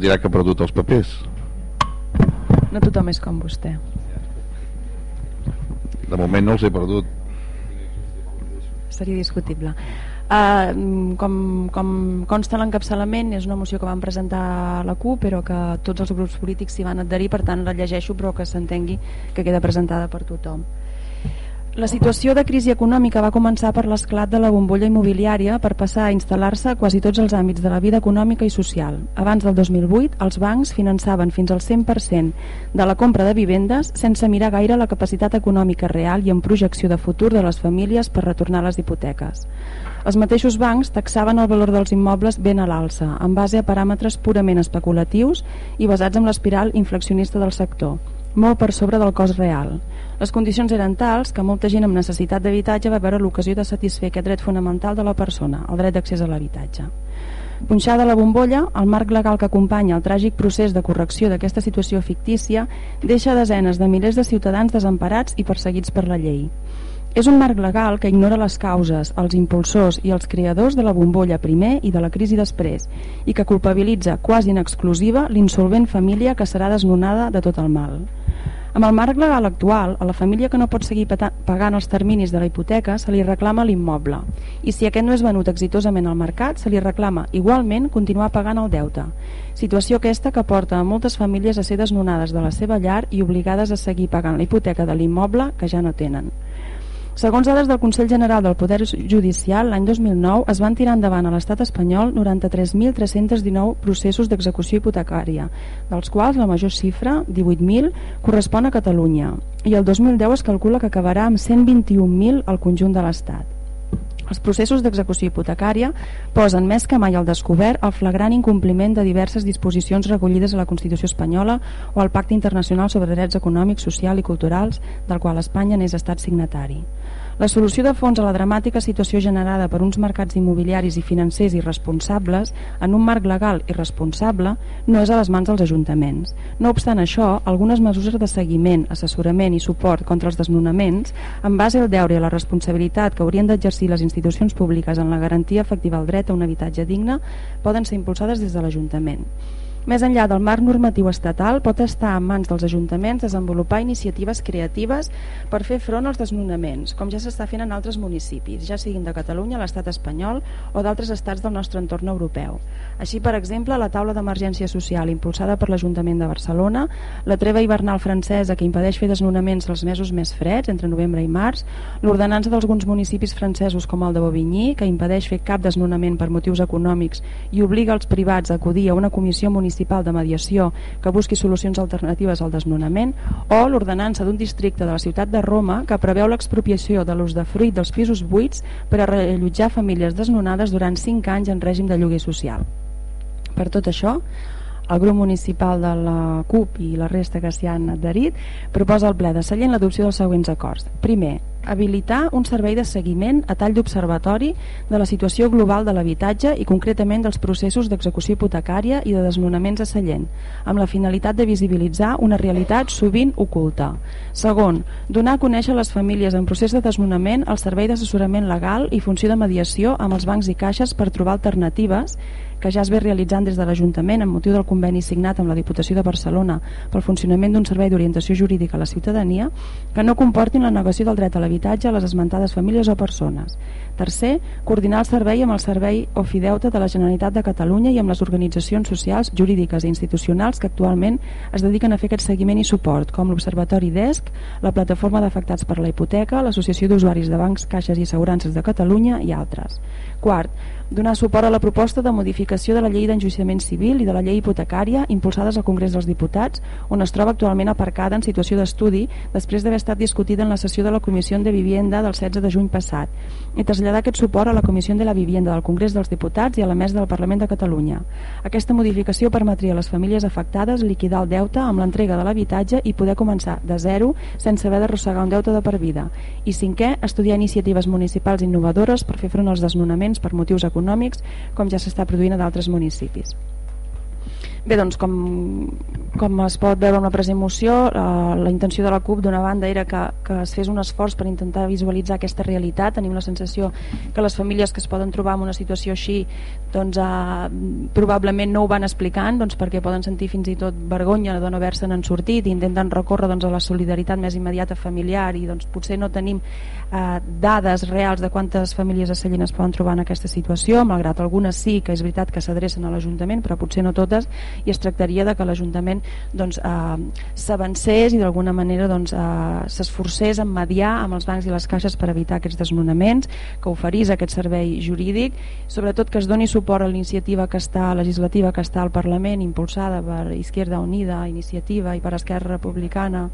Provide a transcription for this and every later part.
em dirà que ha perdut els papers. No tothom és com vostè. De moment no els he perdut. Seria discutible. Uh, com, com consta l'encapçalament és una moció que van presentar la CUP però que tots els grups polítics s'hi van adherir per tant la llegeixo però que s'entengui que queda presentada per tothom la situació de crisi econòmica va començar per l'esclat de la bombolla immobiliària per passar a instal·lar-se quasi tots els àmbits de la vida econòmica i social. Abans del 2008, els bancs finançaven fins al 100% de la compra de vivendes sense mirar gaire la capacitat econòmica real i en projecció de futur de les famílies per retornar les hipoteques. Els mateixos bancs taxaven el valor dels immobles ben a l'alça, en base a paràmetres purament especulatius i basats en l'espiral inflacionista del sector, molt per sobre del cost real. Les condicions eren tals que molta gent amb necessitat d'habitatge va veure l'ocasió de satisfer aquest dret fonamental de la persona, el dret d'accés a l'habitatge. Punxada la bombolla, el marc legal que acompanya el tràgic procés de correcció d'aquesta situació fictícia deixa desenes de milers de ciutadans desemparats i perseguits per la llei. És un marc legal que ignora les causes, els impulsors i els creadors de la bombolla primer i de la crisi després i que culpabilitza quasi en exclusiva l'insolvent família que serà desnonada de tot el mal. Amb el marc legal actual, a la família que no pot seguir pagant els terminis de la hipoteca se li reclama l'immoble i si aquest no és venut exitosament al mercat se li reclama igualment continuar pagant el deute. Situació aquesta que porta a moltes famílies a ser desnonades de la seva llar i obligades a seguir pagant la hipoteca de l'immoble que ja no tenen. Segons dades del Consell General del Poder Judicial, l'any 2009 es van tirar endavant a l'estat espanyol 93.319 processos d'execució hipotecària, dels quals la major xifra, 18.000, correspon a Catalunya, i el 2010 es calcula que acabarà amb 121.000 al conjunt de l'estat. Els processos d'execució hipotecària posen més que mai al descobert el flagrant incompliment de diverses disposicions recollides a la Constitució espanyola o al Pacte Internacional sobre Drets Econòmics, Social i Culturals, del qual Espanya n'és estat signatari. La solució de fons a la dramàtica situació generada per uns mercats immobiliaris i financers irresponsables en un marc legal irresponsable no és a les mans dels ajuntaments. No obstant això, algunes mesures de seguiment, assessorament i suport contra els desnonaments, en base al deure i a la responsabilitat que haurien d'exercir les institucions públiques en la garantia efectiva al dret a un habitatge digne, poden ser impulsades des de l'Ajuntament. Més enllà del marc normatiu estatal, pot estar en mans dels ajuntaments desenvolupar iniciatives creatives per fer front als desnonaments, com ja s'està fent en altres municipis, ja siguin de Catalunya, l'estat espanyol o d'altres estats del nostre entorn europeu. Així, per exemple, la taula d'emergència social impulsada per l'Ajuntament de Barcelona, la treva hivernal francesa que impedeix fer desnonaments els mesos més freds, entre novembre i març, l'ordenança d'alguns municipis francesos com el de Bobigny, que impedeix fer cap desnonament per motius econòmics i obliga els privats a acudir a una comissió municipal municipal de mediació que busqui solucions alternatives al desnonament o l'ordenança d'un districte de la ciutat de Roma que preveu l'expropiació de l'ús de fruit dels pisos buits per a reallotjar famílies desnonades durant 5 anys en règim de lloguer social. Per tot això, el grup municipal de la CUP i la resta que s'hi han adherit proposa al ple de Sallent l'adopció dels següents acords. Primer, habilitar un servei de seguiment a tall d'observatori de la situació global de l'habitatge i concretament dels processos d'execució hipotecària i de desnonaments a Sallent, amb la finalitat de visibilitzar una realitat sovint oculta. Segon, donar a conèixer a les famílies en procés de desnonament el servei d'assessorament legal i funció de mediació amb els bancs i caixes per trobar alternatives que ja es ve realitzant des de l'Ajuntament amb motiu del conveni signat amb la Diputació de Barcelona pel funcionament d'un servei d'orientació jurídica a la ciutadania que no comportin la negació del dret a l'habitatge a les esmentades famílies o persones. Tercer, coordinar el servei amb el Servei Ofideute de la Generalitat de Catalunya i amb les organitzacions socials, jurídiques i institucionals que actualment es dediquen a fer aquest seguiment i suport, com l'Observatori DESC, la Plataforma d'Afectats per la Hipoteca, l'Associació d'Usuaris de Bancs, Caixes i Assegurances de Catalunya i altres. Quart, donar suport a la proposta de modificació de la llei d'enjuiciament civil i de la llei hipotecària impulsades al Congrés dels Diputats, on es troba actualment aparcada en situació d'estudi després d'haver estat discutida en la sessió de la Comissió de Vivienda del 16 de juny passat, i traslladar aquest suport a la Comissió de la Vivienda del Congrés dels Diputats i a la Mesa del Parlament de Catalunya. Aquesta modificació permetria a les famílies afectades liquidar el deute amb l'entrega de l'habitatge i poder començar de zero sense haver d'arrossegar un deute de per vida. I cinquè, estudiar iniciatives municipals innovadores per fer front als desnonaments per motius econòmics, com ja s'està produint a d'altres municipis. Bé, doncs com, com es pot veure en la present moció, eh, la intenció de la CUP d'una banda era que, que es fes un esforç per intentar visualitzar aquesta realitat. Tenim la sensació que les famílies que es poden trobar en una situació així doncs, eh, probablement no ho van explicant doncs, perquè poden sentir fins i tot vergonya de no haver-se'n sortit i intenten recórrer doncs, a la solidaritat més immediata familiar i doncs, potser no tenim eh, dades reals de quantes famílies a es poden trobar en aquesta situació, malgrat algunes sí que és veritat que s'adrecen a l'Ajuntament, però potser no totes, i es tractaria de que l'Ajuntament doncs, eh, s'avancés i d'alguna manera doncs, eh, s'esforcés en mediar amb els bancs i les caixes per evitar aquests desnonaments, que oferís aquest servei jurídic, sobretot que es doni suport a l'iniciativa que està legislativa que està al Parlament, impulsada per Izquierda Unida, Iniciativa i per Esquerra Republicana,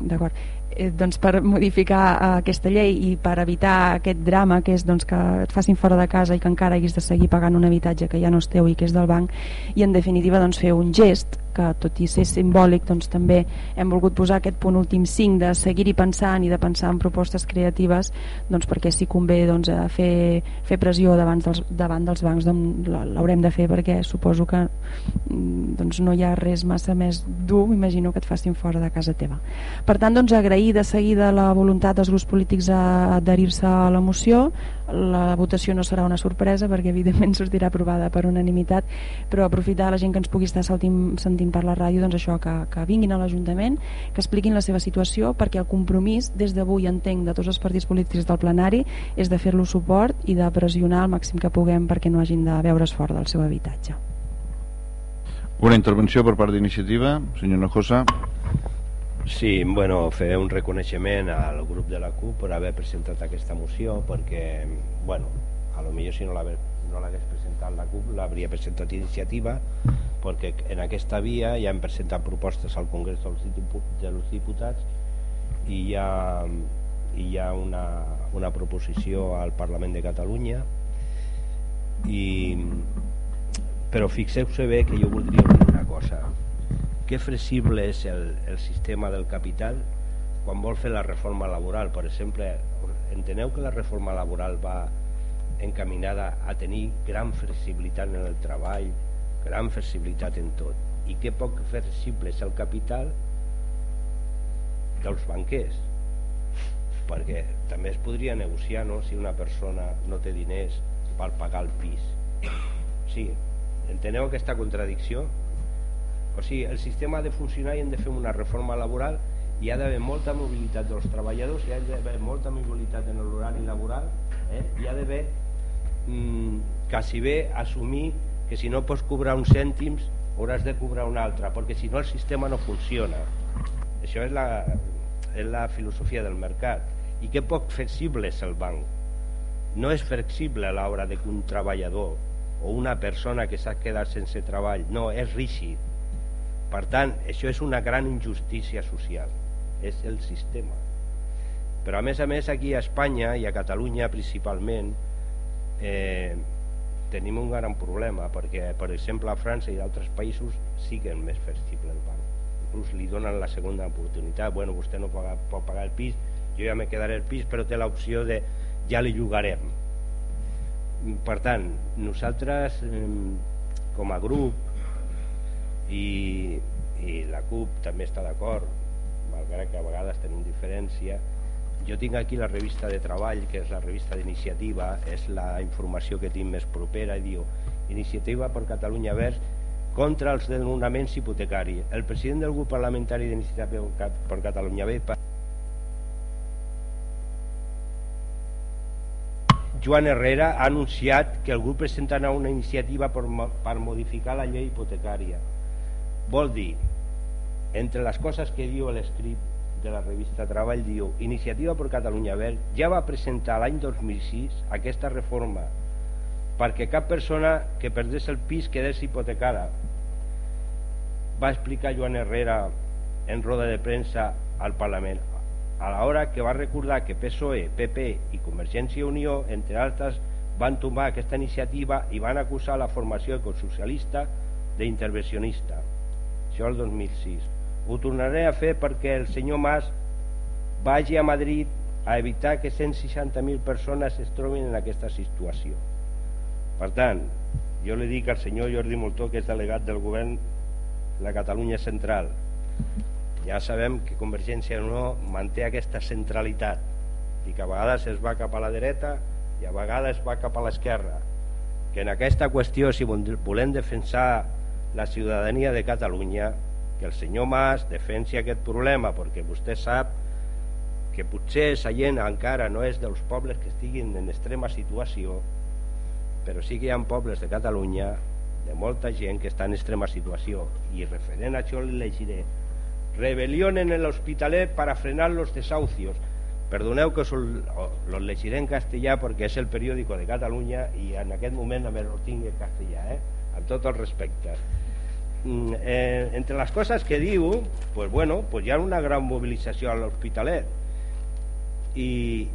d'acord eh, doncs per modificar eh, aquesta llei i per evitar aquest drama que és doncs, que et facin fora de casa i que encara haguis de seguir pagant un habitatge que ja no és teu i que és del banc i en definitiva doncs, fer un gest que tot i ser simbòlic doncs, també hem volgut posar aquest punt últim 5 de seguir-hi pensant i de pensar en propostes creatives doncs, perquè si convé doncs, fer, fer pressió davant dels, davant dels bancs doncs, l'haurem de fer perquè suposo que mm, doncs, no hi ha res massa més dur imagino que et facin fora de casa teva. Per tant doncs, agrair de seguida la voluntat dels grups polítics a adherir-se a la moció la votació no serà una sorpresa perquè evidentment sortirà aprovada per unanimitat però aprofitar la gent que ens pugui estar sentint, sentint per la ràdio doncs això, que, que vinguin a l'Ajuntament que expliquin la seva situació perquè el compromís des d'avui entenc de tots els partits polítics del plenari és de fer-lo suport i de pressionar el màxim que puguem perquè no hagin de veure's fora del seu habitatge. Una intervenció per part d'iniciativa senyor Nojosa Sí, bueno, fer un reconeixement al grup de la CUP per haver presentat aquesta moció perquè, bueno, a lo millor si no l'hagués no presentat la CUP l'hauria presentat iniciativa perquè en aquesta via ja hem presentat propostes al Congrés dels Diputats i hi ha, hi ha una, una proposició al Parlament de Catalunya. I però fixeu-se bé que jo voldria dir una cosa que flexible és el, el sistema del capital quan vol fer la reforma laboral per exemple, enteneu que la reforma laboral va encaminada a tenir gran flexibilitat en el treball gran flexibilitat en tot i que poc flexible és el capital dels banquers perquè també es podria negociar no? si una persona no té diners per pagar el pis sí, enteneu aquesta contradicció? O sigui, el sistema ha de funcionar i hem de fer una reforma laboral hi ha d'haver molta mobilitat dels treballadors, hi ha d'haver molta mobilitat en l'horari laboral, eh? hi ha d'haver mm, quasi bé assumir que si no pots cobrar uns cèntims hauràs de cobrar un altre, perquè si no el sistema no funciona. Això és la, és la filosofia del mercat. I que poc flexible és el banc. No és flexible a l'hora de que un treballador o una persona que s'ha quedat sense treball, no, és rígid per tant, això és una gran injustícia social, és el sistema. Però a més a més aquí a Espanya i a Catalunya principalment eh, tenim un gran problema perquè per exemple a França i d'altres països sí que és més flexible el banc. Inclús li donen la segona oportunitat. Bueno, vostè no pot, pot pagar el pis jo ja me quedaré el pis però té l'opció de ja li llogarem. Per tant nosaltres eh, com a grup i, i la CUP també està d'acord malgrat que a vegades tenim diferència. Jo tinc aquí la revista de treball que és la revista d'iniciativa és la informació que tinc més propera i diu Iniciativa per Catalunya Verds contra els desnonaments hipotecaris. El president del grup parlamentari d'Iniciativa per Catalunya Verds Joan Herrera ha anunciat que el grup presentarà una iniciativa per, per modificar la llei hipotecària Vol dir, entre les coses que diu l'escrit de la revista Treball, diu Iniciativa per Catalunya Verd ja va presentar l'any 2006 aquesta reforma perquè cap persona que perdés el pis quedés hipotecada. Va explicar Joan Herrera en roda de premsa al Parlament a l'hora que va recordar que PSOE, PP i Convergència i Unió, entre altres, van tombar aquesta iniciativa i van acusar la formació ecosocialista d'intervencionista això el 2006 ho tornaré a fer perquè el senyor Mas vagi a Madrid a evitar que 160.000 persones es trobin en aquesta situació. Per tant jo li dic al senyor Jordi Moltó que és delegat del govern de la Catalunya Central ja sabem que Convergència no manté aquesta centralitat i que a vegades es va cap a la dreta i a vegades va cap a l'esquerra que en aquesta qüestió si volem defensar la ciutadania de Catalunya que el senyor Mas defensi aquest problema perquè vostè sap que potser sa gent encara no és dels pobles que estiguin en extrema situació però sí que hi ha pobles de Catalunya de molta gent que està en extrema situació i referent a això li llegiré rebelión en el Hospitalet para frenar los desahucios. Perdoneu que lo llegiré en castellà perquè és el periòdico de Catalunya i en aquest moment a més ho tinc en castellà, eh? amb tot el respecte. Mm, eh, entre les coses que diu, pues bueno, pues hi ha una gran mobilització a l'Hospitalet. I,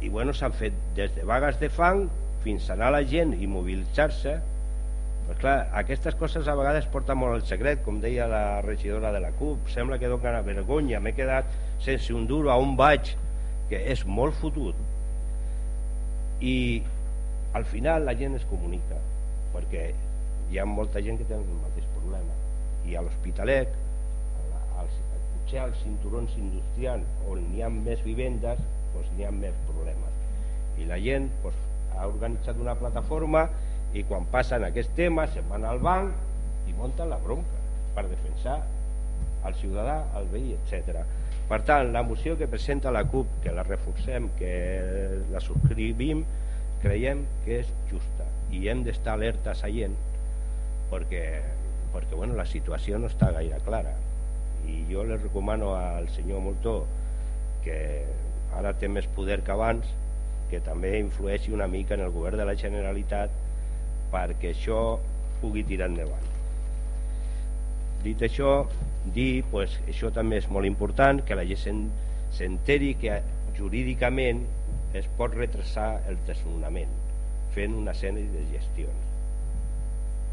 i bueno, s'han fet des de vagues de fang fins a anar a la gent i mobilitzar-se. Pues clar, aquestes coses a vegades porten molt el secret, com deia la regidora de la CUP, sembla que dona vergonya, m'he quedat sense un duro a un vaig, que és molt fotut. I al final la gent es comunica, perquè hi ha molta gent que té el mateix problema. I a l'Hospitalet, potser als cinturons industrials on hi ha més vivendes, doncs n'hi ha més problemes. I la gent doncs, ha organitzat una plataforma i quan passen aquests temes se'n van al banc i munten la bronca per defensar el ciutadà, el veí, etc. Per tant, la moció que presenta la CUP, que la reforcem, que la subscrivim, creiem que és justa i hem d'estar alertes a gent perquè, perquè bueno, la situació no està gaire clara i jo li recomano al senyor Moltó que ara té més poder que abans que també influeixi una mica en el govern de la Generalitat perquè això pugui tirar endavant. Dit això, dir, pues, això també és molt important, que la gent s'enteri que jurídicament es pot retrasar el desnonament fent una sèrie de gestions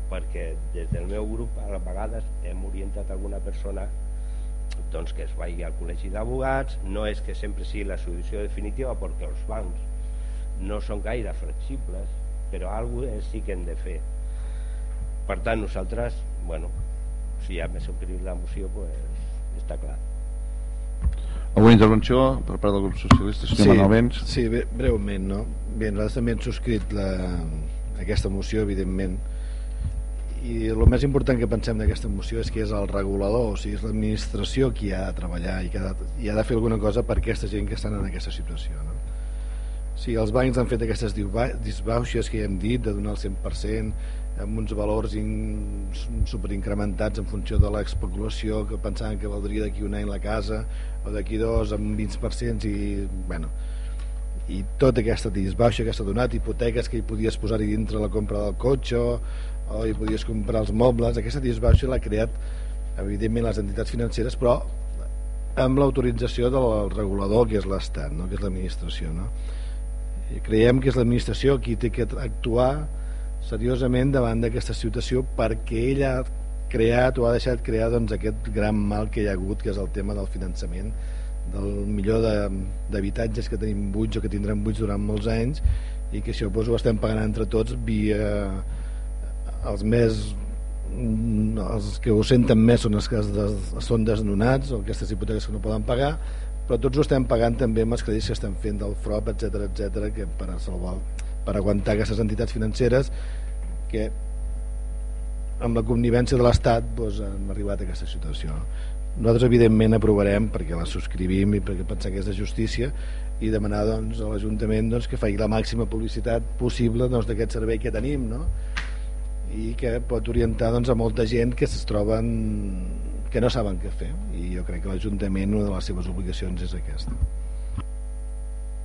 perquè des del meu grup a vegades hem orientat alguna persona doncs que es vagi al col·legi d'abogats. No és que sempre sigui la solució definitiva perquè els bancs no són gaire flexibles però alguna cosa sí que hem de fer. Per tant nosaltres bueno, si ja m'he subscrit la moció pues, està clar. Alguna intervenció per part del grup socialista senyor sí, Manuel sí, breument no? Bé, nosaltres també hem subscrit la, aquesta moció evidentment i el més important que pensem d'aquesta moció és que és el regulador, o sigui, és l'administració qui ha de treballar i que ha de, i ha de fer alguna cosa per aquesta gent que estan en aquesta situació no? Sí, els bancs han fet aquestes disbauxes que ja hem dit, de donar el 100% amb uns valors in, superincrementats en funció de l'especulació que pensaven que valdria d'aquí un any la casa o d'aquí dos amb 20% i, bueno, i tota aquesta disbauxa que s'ha donat, hipoteques que hi podies posar-hi dintre la compra del cotxe hi podies comprar els mobles, aquesta disbauxa l'ha creat evidentment les entitats financeres però amb l'autorització del regulador que és l'Estat, no? que és l'administració no? I creiem que és l'administració qui té que actuar seriosament davant d'aquesta situació perquè ella ha creat o ha deixat crear doncs, aquest gran mal que hi ha hagut que és el tema del finançament del millor d'habitatges que tenim buits o que tindrem buits durant molts anys i que això doncs, ho estem pagant entre tots via els més els que ho senten més són els que són desnonats o aquestes hipoteques que no poden pagar però tots ho estem pagant també amb els crèdits que estem fent del FROP, etc etc que per salvar, per aguantar aquestes entitats financeres que amb la connivència de l'Estat doncs, hem arribat a aquesta situació. Nosaltres evidentment aprovarem perquè la subscrivim i perquè pensem que és de justícia i demanar doncs, a l'Ajuntament doncs, que faci la màxima publicitat possible doncs, d'aquest doncs, servei que tenim no? I que pot orientar doncs, a molta gent que es troben que no saben què fer. I jo crec que l'Ajuntament una de les seves obligacions és aquesta.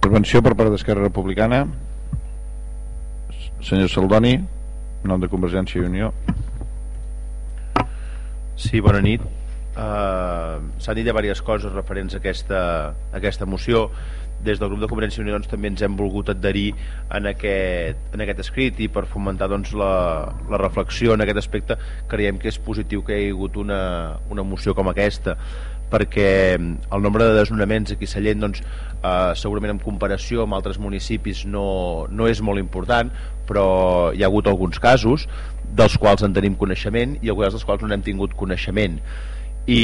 Intervenció per part d'Esquerra Republicana. Senyor Saldoni nom de Convergència i Unió. Sí, bona nit. Uh, s'han dit ja diverses coses referents a aquesta, a aquesta moció des del grup de Convergència i Unió doncs, també ens hem volgut adherir en aquest, en aquest escrit i per fomentar doncs, la, la reflexió en aquest aspecte creiem que és positiu que hi hagi hagut una, una moció com aquesta perquè el nombre de desnonaments aquí a Sallent doncs, eh, segurament en comparació amb altres municipis no, no és molt important però hi ha hagut alguns casos dels quals en tenim coneixement i alguns dels quals no n'hem tingut coneixement. I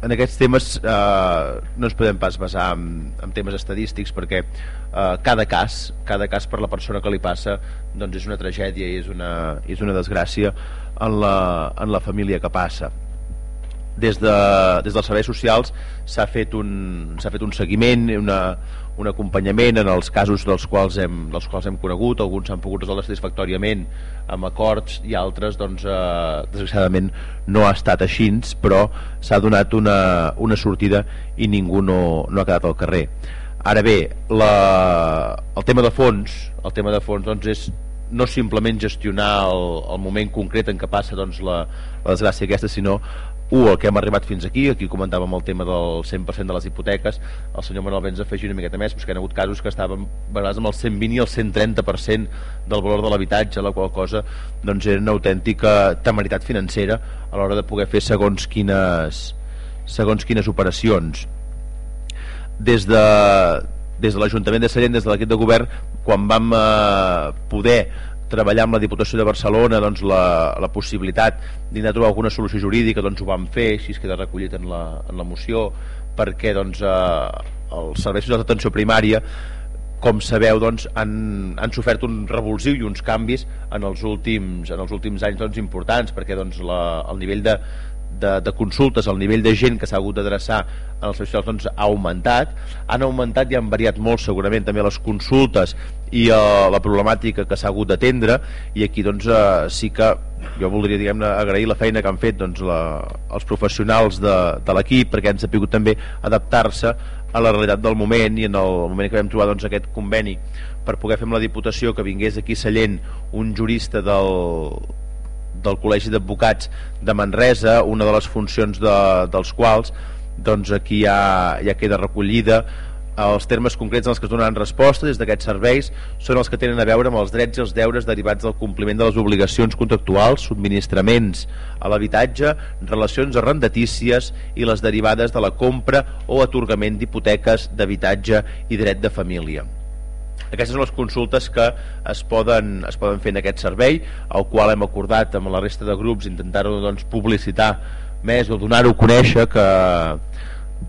en aquests temes eh, no ens podem pas basar en, en temes estadístics perquè eh, cada cas cada cas per la persona que li passa doncs és una tragèdia i és una, és una desgràcia en la, en la família que passa des, de, des dels serveis socials s'ha fet, un, fet un seguiment una, un acompanyament en els casos dels quals hem, dels quals hem conegut, alguns s'han pogut resoldre satisfactòriament amb acords i altres doncs, eh, desgraciadament no ha estat així, però s'ha donat una, una sortida i ningú no, no ha quedat al carrer. Ara bé, la, el tema de fons, el tema de fons doncs, és no simplement gestionar el, el moment concret en què passa doncs, la, la desgràcia aquesta, sinó un, el que hem arribat fins aquí, aquí comentàvem el tema del 100% de les hipoteques, el senyor Manuel Benz afegir una miqueta més, però que hi ha hagut casos que estaven vegades amb el 120 i el 130% del valor de l'habitatge, la qual cosa doncs, era una autèntica temeritat financera a l'hora de poder fer segons quines, segons quines operacions. Des de, des de l'Ajuntament de Sallent, des de l'equip de govern, quan vam eh, poder treballar amb la Diputació de Barcelona doncs, la, la possibilitat d'intentar trobar alguna solució jurídica doncs ho vam fer, així es queda recollit en la, en la moció perquè doncs, eh, els serveis d'atenció primària com sabeu doncs, han, han sofert un revulsiu i uns canvis en els últims, en els últims anys doncs, importants perquè doncs, la, el nivell de, de, de consultes, el nivell de gent que s'ha hagut d'adreçar els serveis doncs, ha augmentat, han augmentat i han variat molt segurament també les consultes i uh, la problemàtica que s'ha hagut d'atendre. I aquí doncs uh, sí que jo voldria diguem agrair la feina que han fet doncs, la, els professionals de, de l'equip perquè han sabut també adaptar-se a la realitat del moment i en el moment que vam trobar doncs, aquest conveni. Per poder fer amb la Diputació que vingués aquí Sallent un jurista del, del Col·legi d'Advocats de Manresa, una de les funcions de, dels quals doncs aquí ja, ja queda recollida els termes concrets en els que es donaran resposta des d'aquests serveis són els que tenen a veure amb els drets i els deures derivats del compliment de les obligacions contractuals, subministraments a l'habitatge, relacions arrendatícies i les derivades de la compra o atorgament d'hipoteques d'habitatge i dret de família. Aquestes són les consultes que es poden, es poden fer en aquest servei, al qual hem acordat amb la resta de grups intentar-ho doncs, publicitar més o donar-ho a conèixer que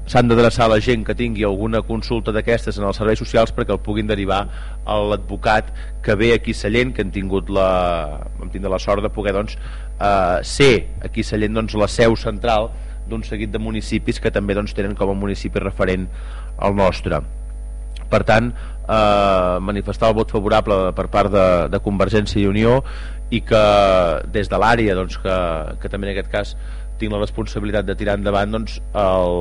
s'han d'adreçar a la gent que tingui alguna consulta d'aquestes en els serveis socials perquè el puguin derivar a l'advocat que ve aquí a Sallent, que han tingut la, hem tingut la sort de poder doncs, eh, ser aquí a Sallent doncs, la seu central d'un seguit de municipis que també doncs, tenen com a municipi referent al nostre. Per tant, eh, manifestar el vot favorable per part de, de Convergència i Unió i que des de l'àrea doncs, que, que també en aquest cas tinc la responsabilitat de tirar endavant doncs, el,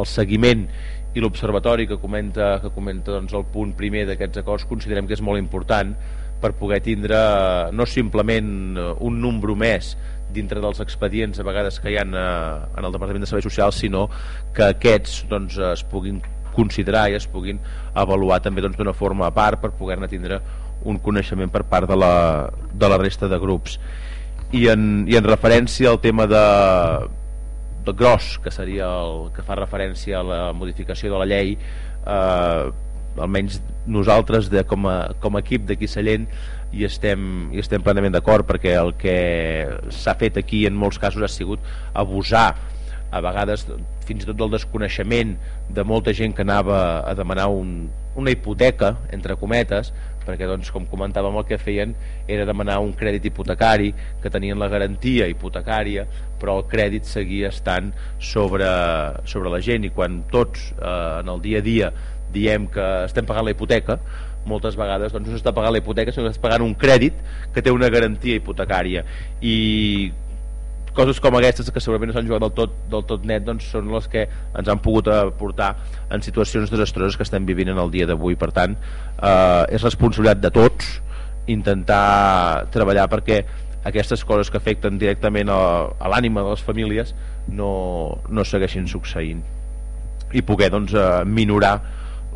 el seguiment i l'observatori que comenta, que comenta doncs, el punt primer d'aquests acords considerem que és molt important per poder tindre no simplement un número més dintre dels expedients a vegades que hi ha en, eh, en el Departament de Serveis Socials sinó que aquests doncs, es puguin considerar i es puguin avaluar també doncs, d'una doncs, forma a part per poder-ne tindre un coneixement per part de la, de la resta de grups. I en, i en referència al tema de, de gros que seria el que fa referència a la modificació de la llei eh, almenys nosaltres de, com, a, com a equip d'aquí Sallent i estem, i estem plenament d'acord perquè el que s'ha fet aquí en molts casos ha sigut abusar a vegades fins i tot del desconeixement de molta gent que anava a demanar un, una hipoteca, entre cometes, perquè doncs, com comentàvem el que feien era demanar un crèdit hipotecari que tenien la garantia hipotecària però el crèdit seguia estant sobre, sobre la gent. I quan tots eh, en el dia a dia diem que estem pagant la hipoteca moltes vegades doncs, no s'està pagant la hipoteca sinó que pagant un crèdit que té una garantia hipotecària. I coses com aquestes que segurament no s'han jugat del tot, del tot net doncs són les que ens han pogut aportar en situacions desastroses que estem vivint en el dia d'avui. Per tant eh, és responsabilitat de tots intentar treballar perquè aquestes coses que afecten directament a, a l'ànima de les famílies no, no segueixin succeint i poder doncs, eh, minorar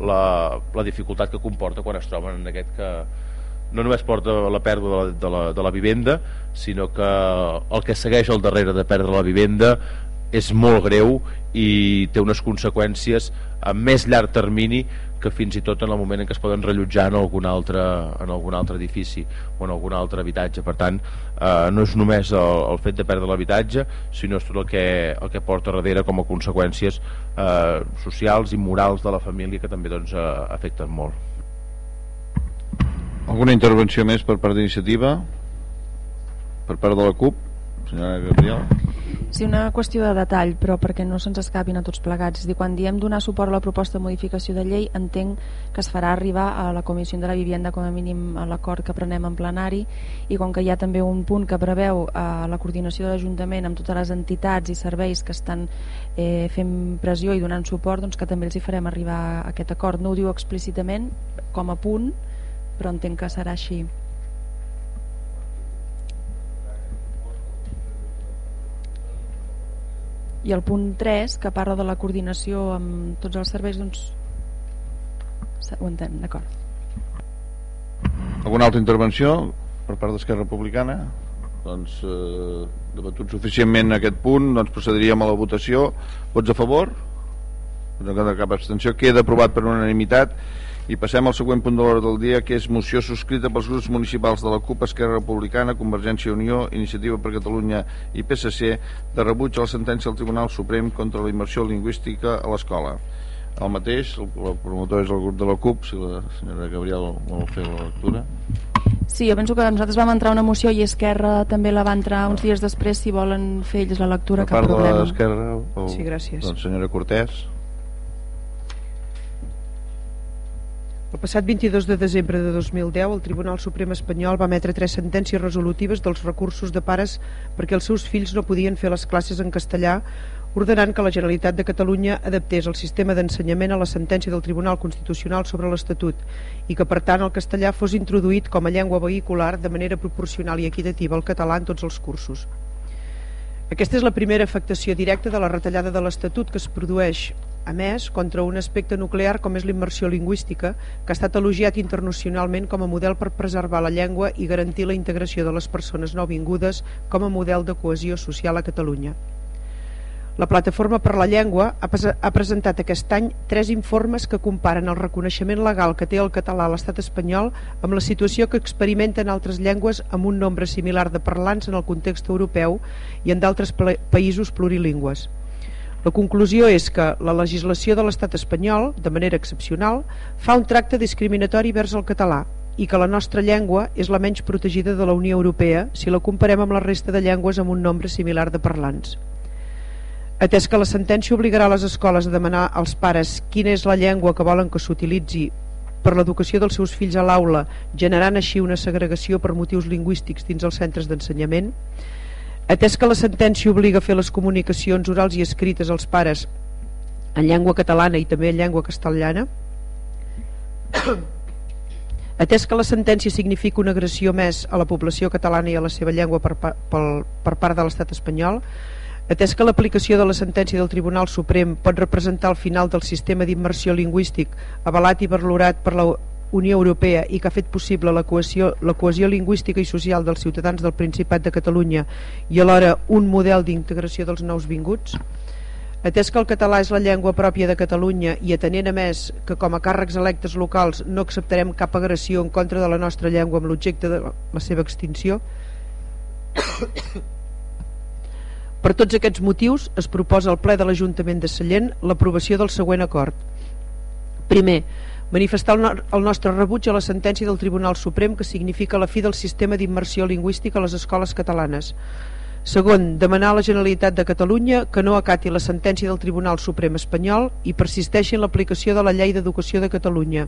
la, la dificultat que comporta quan es troben en aquest que, no només porta la pèrdua de la, de la, de la vivenda sinó que el que segueix al darrere de perdre la vivenda és molt greu i té unes conseqüències a més llarg termini que fins i tot en el moment en què es poden rellotjar en algun altre, en algun altre edifici o en algun altre habitatge. Per tant eh, no és només el, el fet de perdre l'habitatge sinó és tot el que, el que porta darrere com a conseqüències eh, socials i morals de la família que també doncs, eh, afecten molt Alguna intervenció més per part d'iniciativa? Per part de la CUP? Senyora Gabriel? Sí, una qüestió de detall, però perquè no se'ns escapin a tots plegats. És dir, quan diem donar suport a la proposta de modificació de llei, entenc que es farà arribar a la Comissió de la Vivienda com a mínim a l'acord que prenem en plenari i com que hi ha també un punt que preveu eh, la coordinació de l'Ajuntament amb totes les entitats i serveis que estan eh, fent pressió i donant suport, doncs que també els hi farem arribar aquest acord. No ho diu explícitament com a punt, però entenc que serà així. i el punt 3 que parla de la coordinació amb tots els serveis doncs ho entenem, d'acord Alguna altra intervenció per part d'Esquerra Republicana? Doncs eh, debatut suficientment aquest punt doncs procediríem a la votació vots a favor? No cap abstenció queda aprovat per unanimitat i passem al següent punt de l'hora del dia, que és moció subscrita pels grups municipals de la CUP, Esquerra Republicana, Convergència i Unió, Iniciativa per Catalunya i PSC, de rebuig a la sentència del Tribunal Suprem contra la immersió lingüística a l'escola. El mateix, el, el promotor és el grup de la CUP, si la senyora Gabriel vol fer la lectura. Sí, jo penso que nosaltres vam entrar una moció i Esquerra també la va entrar uns dies després, si volen fer ells la lectura, cap problema. Per part de l'Esquerra? O... Sí, gràcies. Doncs senyora Cortés. El passat 22 de desembre de 2010 el Tribunal Suprem espanyol va emetre tres sentències resolutives dels recursos de pares perquè els seus fills no podien fer les classes en castellà ordenant que la Generalitat de Catalunya adaptés el sistema d'ensenyament a la sentència del Tribunal Constitucional sobre l'Estatut i que per tant el castellà fos introduït com a llengua vehicular de manera proporcional i equitativa al català en tots els cursos. Aquesta és la primera afectació directa de la retallada de l'Estatut que es produeix a més, contra un aspecte nuclear com és l'immersió lingüística, que ha estat elogiat internacionalment com a model per preservar la llengua i garantir la integració de les persones nouvingudes com a model de cohesió social a Catalunya. La Plataforma per la Llengua ha presentat aquest any tres informes que comparen el reconeixement legal que té el català a l'estat espanyol amb la situació que experimenten altres llengües amb un nombre similar de parlants en el context europeu i en d'altres països plurilingües. La conclusió és que la legislació de l'estat espanyol, de manera excepcional, fa un tracte discriminatori vers el català i que la nostra llengua és la menys protegida de la Unió Europea si la comparem amb la resta de llengües amb un nombre similar de parlants. Atès que la sentència obligarà les escoles a demanar als pares quina és la llengua que volen que s'utilitzi per l'educació dels seus fills a l'aula, generant així una segregació per motius lingüístics dins els centres d'ensenyament, Atès que la sentència obliga a fer les comunicacions orals i escrites als pares en llengua catalana i també en llengua castellana, atès que la sentència significa una agressió més a la població catalana i a la seva llengua per, per, per part de l'estat espanyol, atès que l'aplicació de la sentència del Tribunal Suprem pot representar el final del sistema d'immersió lingüístic avalat i valorat per la Unió Europea i que ha fet possible la cohesió, la cohesió lingüística i social dels ciutadans del Principat de Catalunya i alhora un model d'integració dels nous vinguts? Atès que el català és la llengua pròpia de Catalunya i atenent a més que com a càrrecs electes locals no acceptarem cap agressió en contra de la nostra llengua amb l'objecte de la seva extinció, per tots aquests motius es proposa al ple de l'Ajuntament de Sallent l'aprovació del següent acord. Primer, manifestar el nostre rebuig a la sentència del Tribunal Suprem que significa la fi del sistema d'immersió lingüística a les escoles catalanes. Segon, demanar a la Generalitat de Catalunya que no acati la sentència del Tribunal Suprem espanyol i persisteixi en l'aplicació de la Llei d'Educació de Catalunya.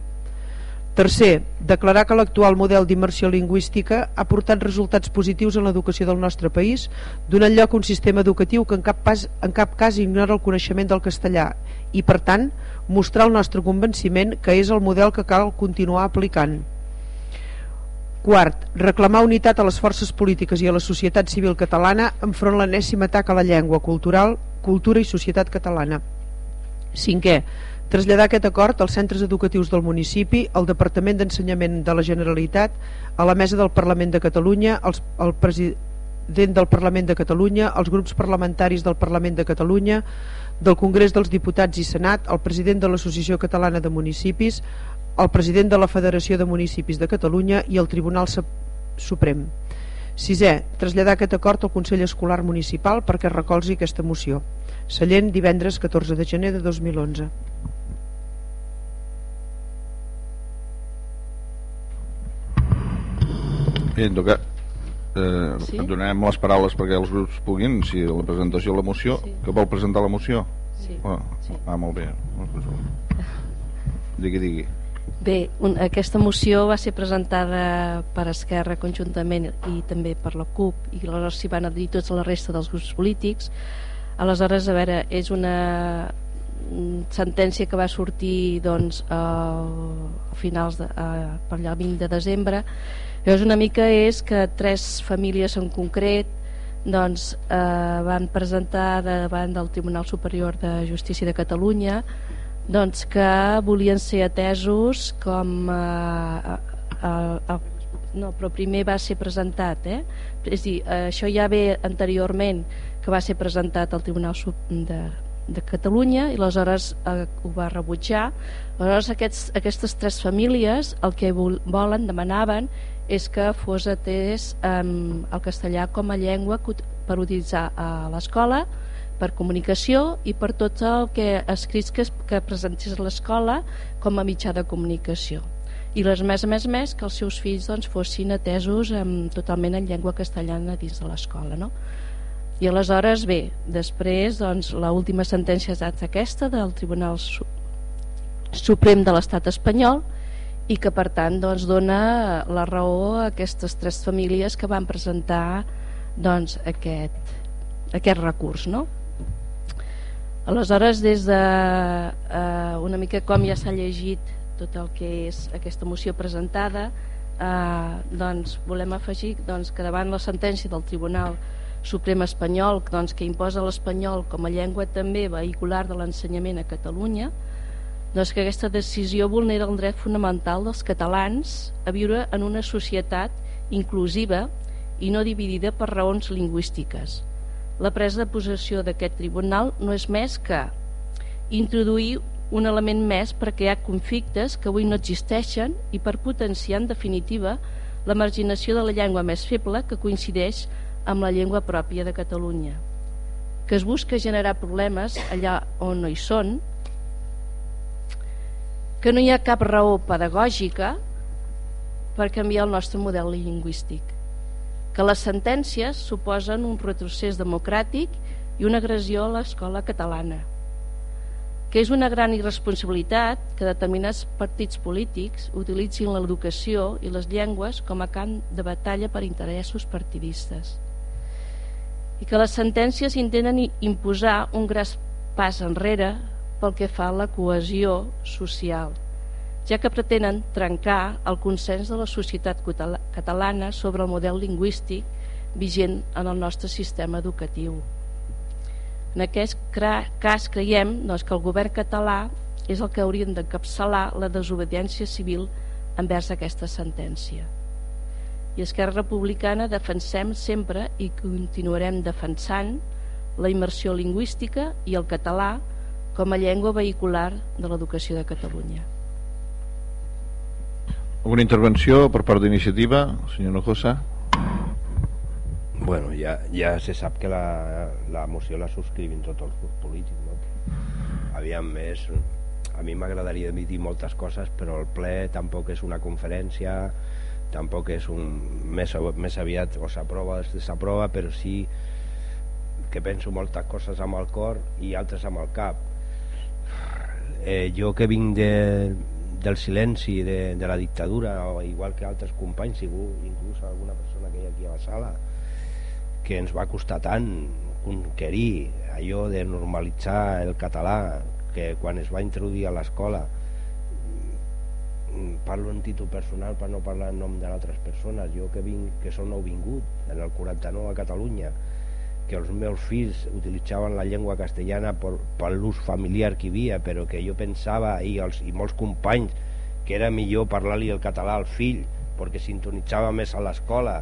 Tercer, declarar que l'actual model d'immersió lingüística ha portat resultats positius en l'educació del nostre país, donant lloc a un sistema educatiu que en cap, pas, en cap cas ignora el coneixement del castellà i, per tant, mostrar el nostre convenciment que és el model que cal continuar aplicant. Quart, reclamar unitat a les forces polítiques i a la societat civil catalana enfront l'enèsim atac a la llengua cultural, cultura i societat catalana. Cinquè, traslladar aquest acord als centres educatius del municipi, al Departament d'Ensenyament de la Generalitat, a la Mesa del Parlament de Catalunya, als, al president del Parlament de Catalunya, els grups parlamentaris del Parlament de Catalunya, del Congrés dels Diputats i Senat, el president de l'Associació Catalana de Municipis, el president de la Federació de Municipis de Catalunya i el Tribunal Suprem. Sisè, traslladar aquest acord al Consell Escolar Municipal perquè recolzi aquesta moció. Sallent, divendres 14 de gener de 2011. Bé, en tot cas, eh, sí? donarem les paraules perquè els grups puguin, si la presentació de la moció, sí. que vol presentar la moció? Sí. Ah, sí. ah molt bé. Digui, digui. Bé, un, aquesta moció va ser presentada per Esquerra conjuntament i també per la CUP i aleshores s'hi van adherir tots a la resta dels grups polítics. Aleshores, a veure, és una sentència que va sortir doncs, a finals de, a, per allà 20 de desembre Llavors una mica és que tres famílies en concret doncs, eh, van presentar davant del Tribunal Superior de Justícia de Catalunya doncs, que volien ser atesos com eh, a, a, no, però primer va ser presentat eh? és dir, això ja ve anteriorment que va ser presentat al Tribunal de, de Catalunya i aleshores eh, ho va rebutjar aleshores aquests, aquestes tres famílies el que volen, demanaven és que fos atès um, el castellà com a llengua per utilitzar a l'escola per comunicació i per tot el que escrits que, que presentés l'escola com a mitjà de comunicació i les més més més que els seus fills doncs, fossin atesos um, totalment en llengua castellana dins de l'escola no? i aleshores bé després doncs, l'última sentència és aquesta del Tribunal Suprem de l'Estat espanyol i que per tant doncs, dona la raó a aquestes tres famílies que van presentar doncs, aquest, aquest recurs no? aleshores des de eh, una mica com ja s'ha llegit tot el que és aquesta moció presentada eh, doncs volem afegir doncs, que davant la sentència del Tribunal Suprem Espanyol doncs, que imposa l'espanyol com a llengua també vehicular de l'ensenyament a Catalunya doncs que aquesta decisió vulnera el dret fonamental dels catalans a viure en una societat inclusiva i no dividida per raons lingüístiques. La presa de possessió d'aquest tribunal no és més que introduir un element més per crear conflictes que avui no existeixen i per potenciar en definitiva la marginació de la llengua més feble que coincideix amb la llengua pròpia de Catalunya que es busca generar problemes allà on no hi són que no hi ha cap raó pedagògica per canviar el nostre model lingüístic, que les sentències suposen un retrocés democràtic i una agressió a l'escola catalana, que és una gran irresponsabilitat que determinats partits polítics utilitzin l'educació i les llengües com a camp de batalla per interessos partidistes i que les sentències intenten imposar un gras pas enrere pel que fa a la cohesió social, ja que pretenen trencar el consens de la societat catalana sobre el model lingüístic vigent en el nostre sistema educatiu. En aquest cas creiem doncs, que el govern català és el que haurien d'encapçalar la desobediència civil envers aquesta sentència. I Esquerra Republicana defensem sempre i continuarem defensant la immersió lingüística i el català com a llengua vehicular de l'educació de Catalunya. Alguna intervenció per part d'iniciativa, senyor Nojosa? Bueno, ja, ja se sap que la, la moció la subscrivin tots els grups polítics, no? Aviam, més... A mi m'agradaria dir moltes coses, però el ple tampoc és una conferència, tampoc és un... Més, més aviat o s'aprova o s'aprova, però sí que penso moltes coses amb el cor i altres amb el cap eh, jo que vinc de, del silenci de, de la dictadura o igual que altres companys inclús alguna persona que hi ha aquí a la sala que ens va costar tant conquerir allò de normalitzar el català que quan es va introduir a l'escola mm, parlo en títol personal per no parlar en nom d'altres persones jo que, vinc, que som nouvingut en el 49 a Catalunya que els meus fills utilitzaven la llengua castellana per, l'ús familiar que hi havia, però que jo pensava, i, els, i molts companys, que era millor parlar-li el català al fill, perquè sintonitzava més a l'escola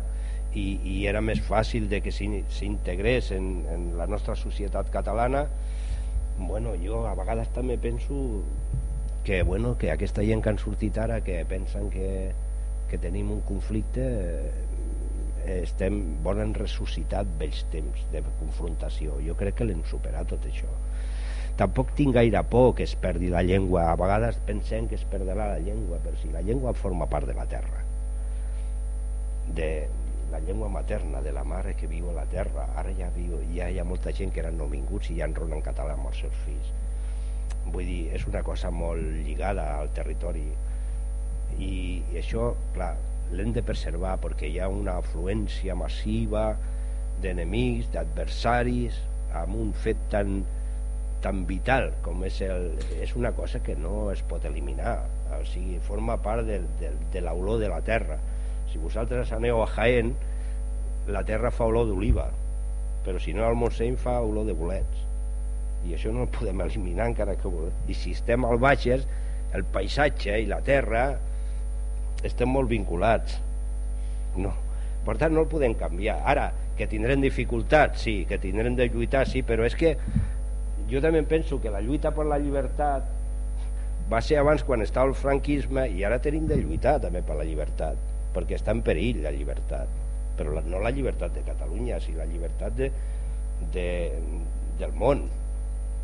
i, i era més fàcil de que s'integrés en, en la nostra societat catalana. Bueno, jo a vegades també penso que, bueno, que aquesta gent que han sortit ara que pensen que, que tenim un conflicte estem, volen ressuscitar vells temps de confrontació. Jo crec que l'hem superat tot això. Tampoc tinc gaire por que es perdi la llengua. A vegades pensem que es perdrà la llengua però si la llengua forma part de la terra de la llengua materna de la mare que viu a la terra ara ja, viu, ja hi ha molta gent que eren nouvinguts i ja enrolen català amb els seus fills. Vull dir, és una cosa molt lligada al territori. I, i això, clar, l'hem de preservar perquè hi ha una afluència massiva d'enemics, d'adversaris amb un fet tan tan vital com és el, és una cosa que no es pot eliminar. O sigui, forma part de, de, de l'olor de la terra. Si vosaltres aneu a Jaén la terra fa olor d'oliva però si no al Montseny fa olor de bolets. I això no ho podem eliminar encara que volem i si estem al Baixes el paisatge i la terra estem molt vinculats. No, per tant no el podem canviar. Ara, que tindrem dificultats sí, que tindrem de lluitar sí, però és que jo també penso que la lluita per la llibertat va ser abans quan estava el franquisme i ara tenim de lluitar també per la llibertat perquè està en perill la llibertat. Però la, no la llibertat de Catalunya sinó la llibertat de, de, del món.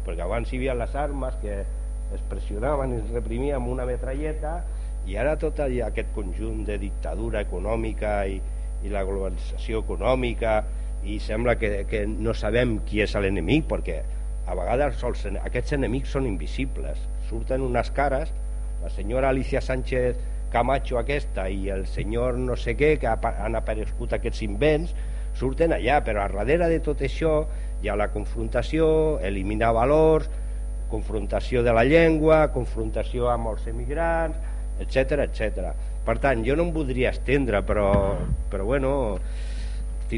Perquè abans hi havia les armes que es pressionaven i es reprimien amb una metralleta i ara tot aquest conjunt de dictadura econòmica i, i la globalització econòmica i sembla que, que no sabem qui és l'enemic perquè a vegades sols, aquests enemics són invisibles. Surten unes cares la senyora Alicia Sánchez Camacho aquesta i el senyor no sé què que han aparegut aquests invents surten allà, però a darrere de tot això hi ha la confrontació, eliminar valors confrontació de la llengua confrontació amb els emigrants etc etc. Per tant, jo no em voldria estendre, però, però bueno,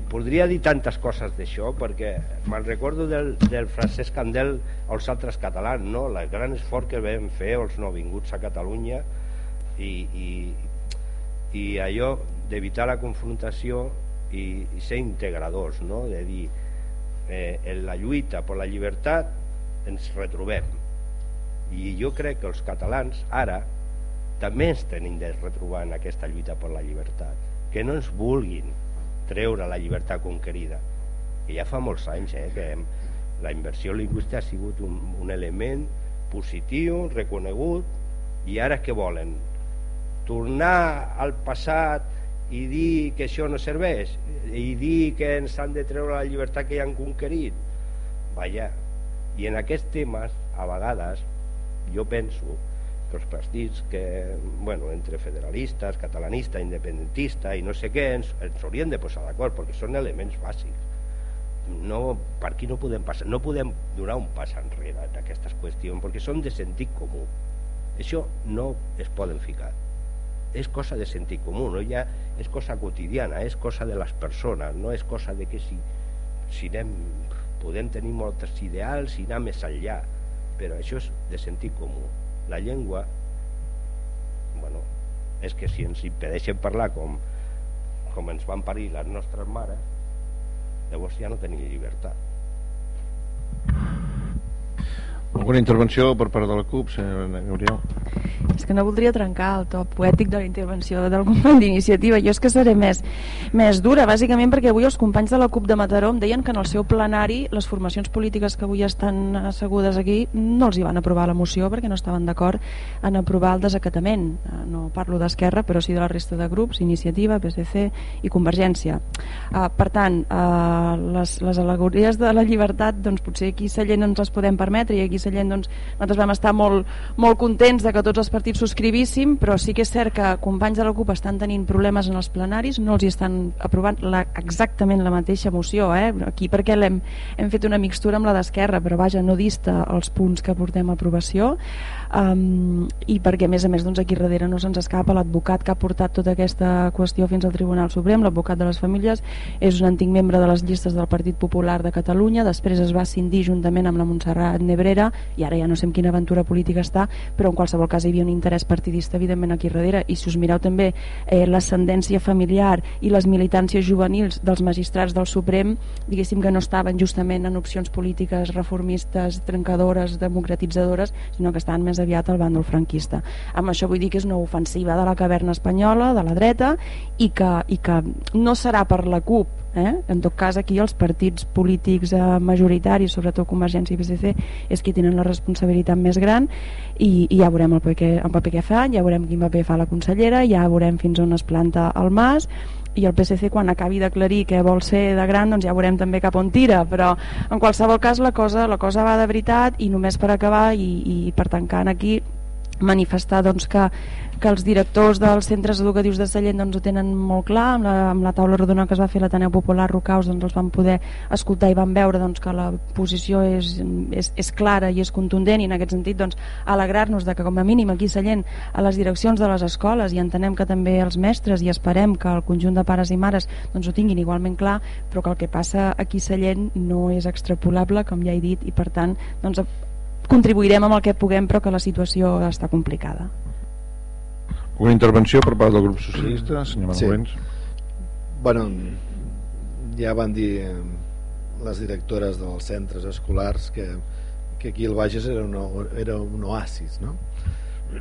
podria dir tantes coses d'això perquè me'n recordo del, del Francesc Candel als altres catalans no? el gran esforç que vam fer els nouvinguts a Catalunya i, i, i allò d'evitar la confrontació i, i ser integradors no? de dir eh, en la lluita per la llibertat ens retrobem i jo crec que els catalans ara també ens tenim de retrobar en aquesta lluita per la llibertat. Que no ens vulguin treure la llibertat conquerida. Que ja fa molts anys eh, que hem, la inversió lingüística ha sigut un, un element positiu, reconegut i ara què volen? tornar al passat i dir que això no serveix i dir que ens han de treure la llibertat que ja han conquerit. Vaja, i en aquests temes a vegades jo penso els partits que, bueno, entre federalistes, catalanista, independentista i no sé què, ens, ens haurien de posar d'acord perquè són elements bàsics. No, per aquí no podem passar, no podem donar un pas enrere en aquestes qüestions perquè són de sentit comú. Això no es poden ficar. És cosa de sentit comú, no ja és cosa quotidiana, és cosa de les persones, no és cosa de que si, si anem, podem tenir molts ideals i anar més enllà, però això és de sentit comú la llengua bueno, és que si ens impedeixen parlar com, com ens van parir les nostres mares llavors ja no tenim llibertat alguna intervenció per part de la CUP, senyora Gabriel? És que no voldria trencar el to poètic de la intervenció del company d'iniciativa. Jo és que seré més, més dura, bàsicament perquè avui els companys de la CUP de Mataró em deien que en el seu plenari les formacions polítiques que avui estan assegudes aquí no els hi van aprovar la moció perquè no estaven d'acord en aprovar el desacatament. Eh, no parlo d'Esquerra, però sí de la resta de grups, Iniciativa, PSC i Convergència. Uh, per tant, uh, les, les alegories de la llibertat, doncs potser aquí Sallent ens les podem permetre i aquí Sallent doncs, nosaltres vam estar molt, molt contents de que tots els partits subscrivíssim, però sí que és cert que companys de la CUP estan tenint problemes en els plenaris, no els hi estan aprovant la, exactament la mateixa moció, eh? aquí perquè hem, hem fet una mixtura amb la d'Esquerra, però vaja, no dista els punts que portem a aprovació, um, i perquè a més a més doncs, aquí darrere no se'ns escapa l'advocat que ha portat tota aquesta qüestió fins al Tribunal Suprem, l'advocat de les famílies, és un antic membre de les llistes del Partit Popular de Catalunya, després es va cindir juntament amb la Montserrat Nebrera i ara ja no sé en quina aventura política està, però en qualsevol cas hi havia un interès partidista evidentment aquí darrere. I si us mireu també eh, l'ascendència familiar i les militàncies juvenils dels magistrats del Suprem diguéssim que no estaven justament en opcions polítiques reformistes, trencadores, democratitzadores, sinó que estaven més aviat al bàndol franquista. Amb això vull dir que és una ofensiva de la caverna espanyola, de la dreta, i que, i que no serà per la CUP Eh? En tot cas, aquí els partits polítics eh, majoritaris, sobretot Convergència i PSC, és qui tenen la responsabilitat més gran i, i ja veurem el paper, el paper que fa, ja veurem quin paper fa la consellera, ja veurem fins on es planta el MAS i el PSC quan acabi d'aclarir què vol ser de gran doncs ja veurem també cap on tira però en qualsevol cas la cosa, la cosa va de veritat i només per acabar i, i per tancar aquí manifestar doncs, que que els directors dels centres educatius de Sallent doncs, ho tenen molt clar, amb la, amb la taula rodona que es va fer l'Ateneu Popular Rocaus doncs, els van poder escoltar i van veure doncs, que la posició és, és, és clara i és contundent i en aquest sentit doncs, alegrar-nos de que com a mínim aquí a Sallent a les direccions de les escoles i entenem que també els mestres i esperem que el conjunt de pares i mares doncs, ho tinguin igualment clar però que el que passa aquí a Sallent no és extrapolable com ja he dit i per tant doncs, contribuirem amb el que puguem però que la situació està complicada. Una intervenció per part del grup socialista, senyor Manuel. Sí. Bueno, ja van dir eh, les directores dels centres escolars que, que aquí el Bages era, una, era un oasis, no?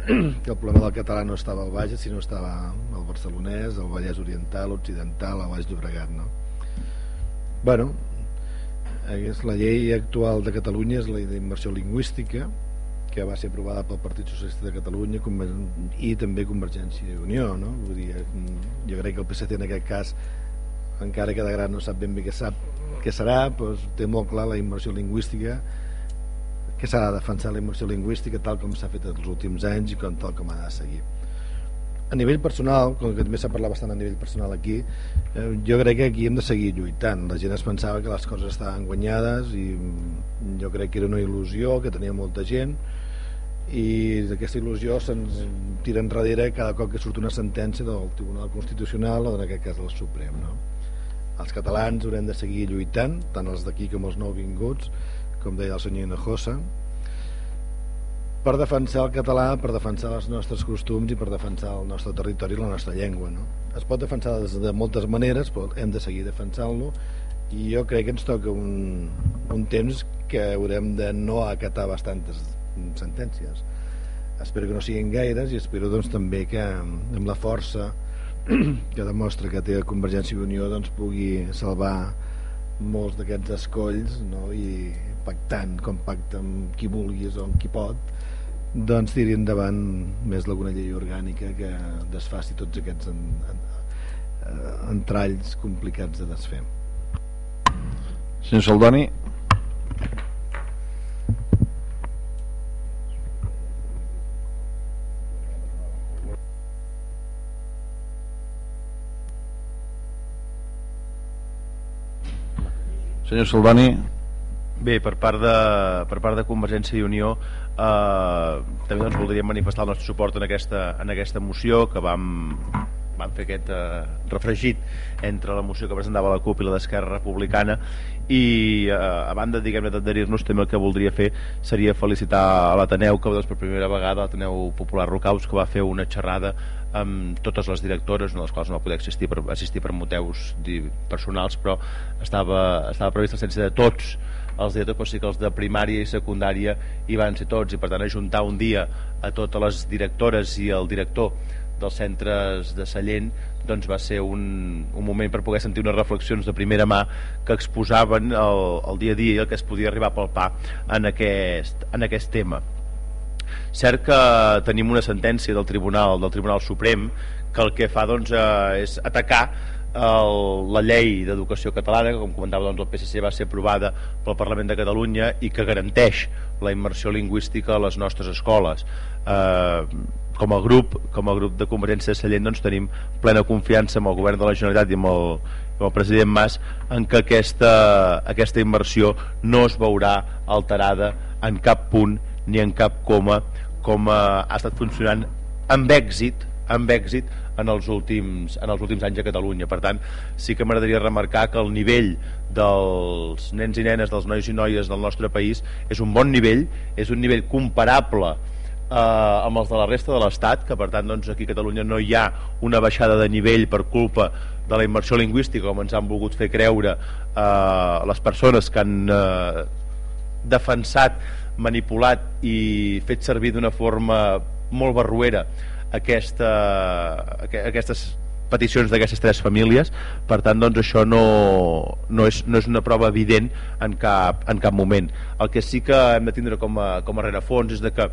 que el problema del català no estava al Bages, sinó estava al barcelonès, al Vallès Oriental, Occidental, al Baix Llobregat, no? Bueno, la llei actual de Catalunya és la d'immersió lingüística, que va ser aprovada pel Partit Socialista de Catalunya i també Convergència i Unió no? Vull dir, jo crec que el PSC en aquest cas encara que de gran no sap ben bé què sap què serà, doncs té molt clar la immersió lingüística que s'ha de defensar la immersió lingüística tal com s'ha fet els últims anys i com, tal com ha de seguir a nivell personal, com que també s'ha parlat bastant a nivell personal aquí, eh, jo crec que aquí hem de seguir lluitant. La gent es pensava que les coses estaven guanyades i jo crec que era una il·lusió, que tenia molta gent, i d'aquesta il·lusió se'ns tira enrere cada cop que surt una sentència del Tribunal Constitucional o en aquest cas del Suprem no? els catalans haurem de seguir lluitant tant els d'aquí com els nouvinguts com deia el senyor Hinojosa per defensar el català per defensar els nostres costums i per defensar el nostre territori i la nostra llengua no? es pot defensar de moltes maneres però hem de seguir defensant-lo i jo crec que ens toca un, un temps que haurem de no acatar bastantes sentències espero que no siguin gaires i espero doncs, també que amb la força que demostra que té Convergència i Unió doncs, pugui salvar molts d'aquests escolls no? i pactant com pacta amb qui vulguis o amb qui pot doncs tiri endavant més alguna llei orgànica que desfaci tots aquests en, en, en, entralls complicats de desfer Senyor Saldoni Senyor Salvani. Bé, per part de, per part de Convergència i Unió eh, també doncs, voldríem manifestar el nostre suport en aquesta, en aquesta moció que vam, vam fer aquest eh, refregit entre la moció que presentava la CUP i la d'Esquerra Republicana i eh, a banda diguem-ne d'adherir-nos també el que voldria fer seria felicitar a l'Ateneu que doncs, per primera vegada l'Ateneu Popular Rocaus que va fer una xerrada amb totes les directores, una de les quals no va poder assistir per, assistir per motius personals però estava, estava prevista l'essència de tots els directors, però sí que els de primària i secundària hi van ser tots i per tant ajuntar un dia a totes les directores i el director dels centres de Sallent doncs va ser un, un moment per poder sentir unes reflexions de primera mà que exposaven el, el dia a dia i el que es podia arribar a palpar en aquest, en aquest tema cert que tenim una sentència del Tribunal del Tribunal Suprem que el que fa doncs, eh, és atacar el, la llei d'educació catalana que com comentava doncs, el PSC va ser aprovada pel Parlament de Catalunya i que garanteix la immersió lingüística a les nostres escoles. Eh, com a grup com a grup de Convergència de Sallent doncs, tenim plena confiança amb el govern de la Generalitat i amb el, amb el president Mas en que aquesta, aquesta immersió no es veurà alterada en cap punt ni en cap coma com ha estat funcionant amb èxit amb èxit en els últims, en els últims anys a Catalunya. Per tant, sí que m'agradaria remarcar que el nivell dels nens i nenes, dels nois i noies del nostre país és un bon nivell, és un nivell comparable eh, amb els de la resta de l'Estat, que per tant doncs, aquí a Catalunya no hi ha una baixada de nivell per culpa de la immersió lingüística, com ens han volgut fer creure eh, les persones que han eh, defensat, manipulat i fet servir d'una forma molt barruera aquesta, aquestes peticions d'aquestes tres famílies. Per tant doncs això no, no, és, no és una prova evident en cap, en cap moment. El que sí que hem de tindre com a, com a rerefons és de que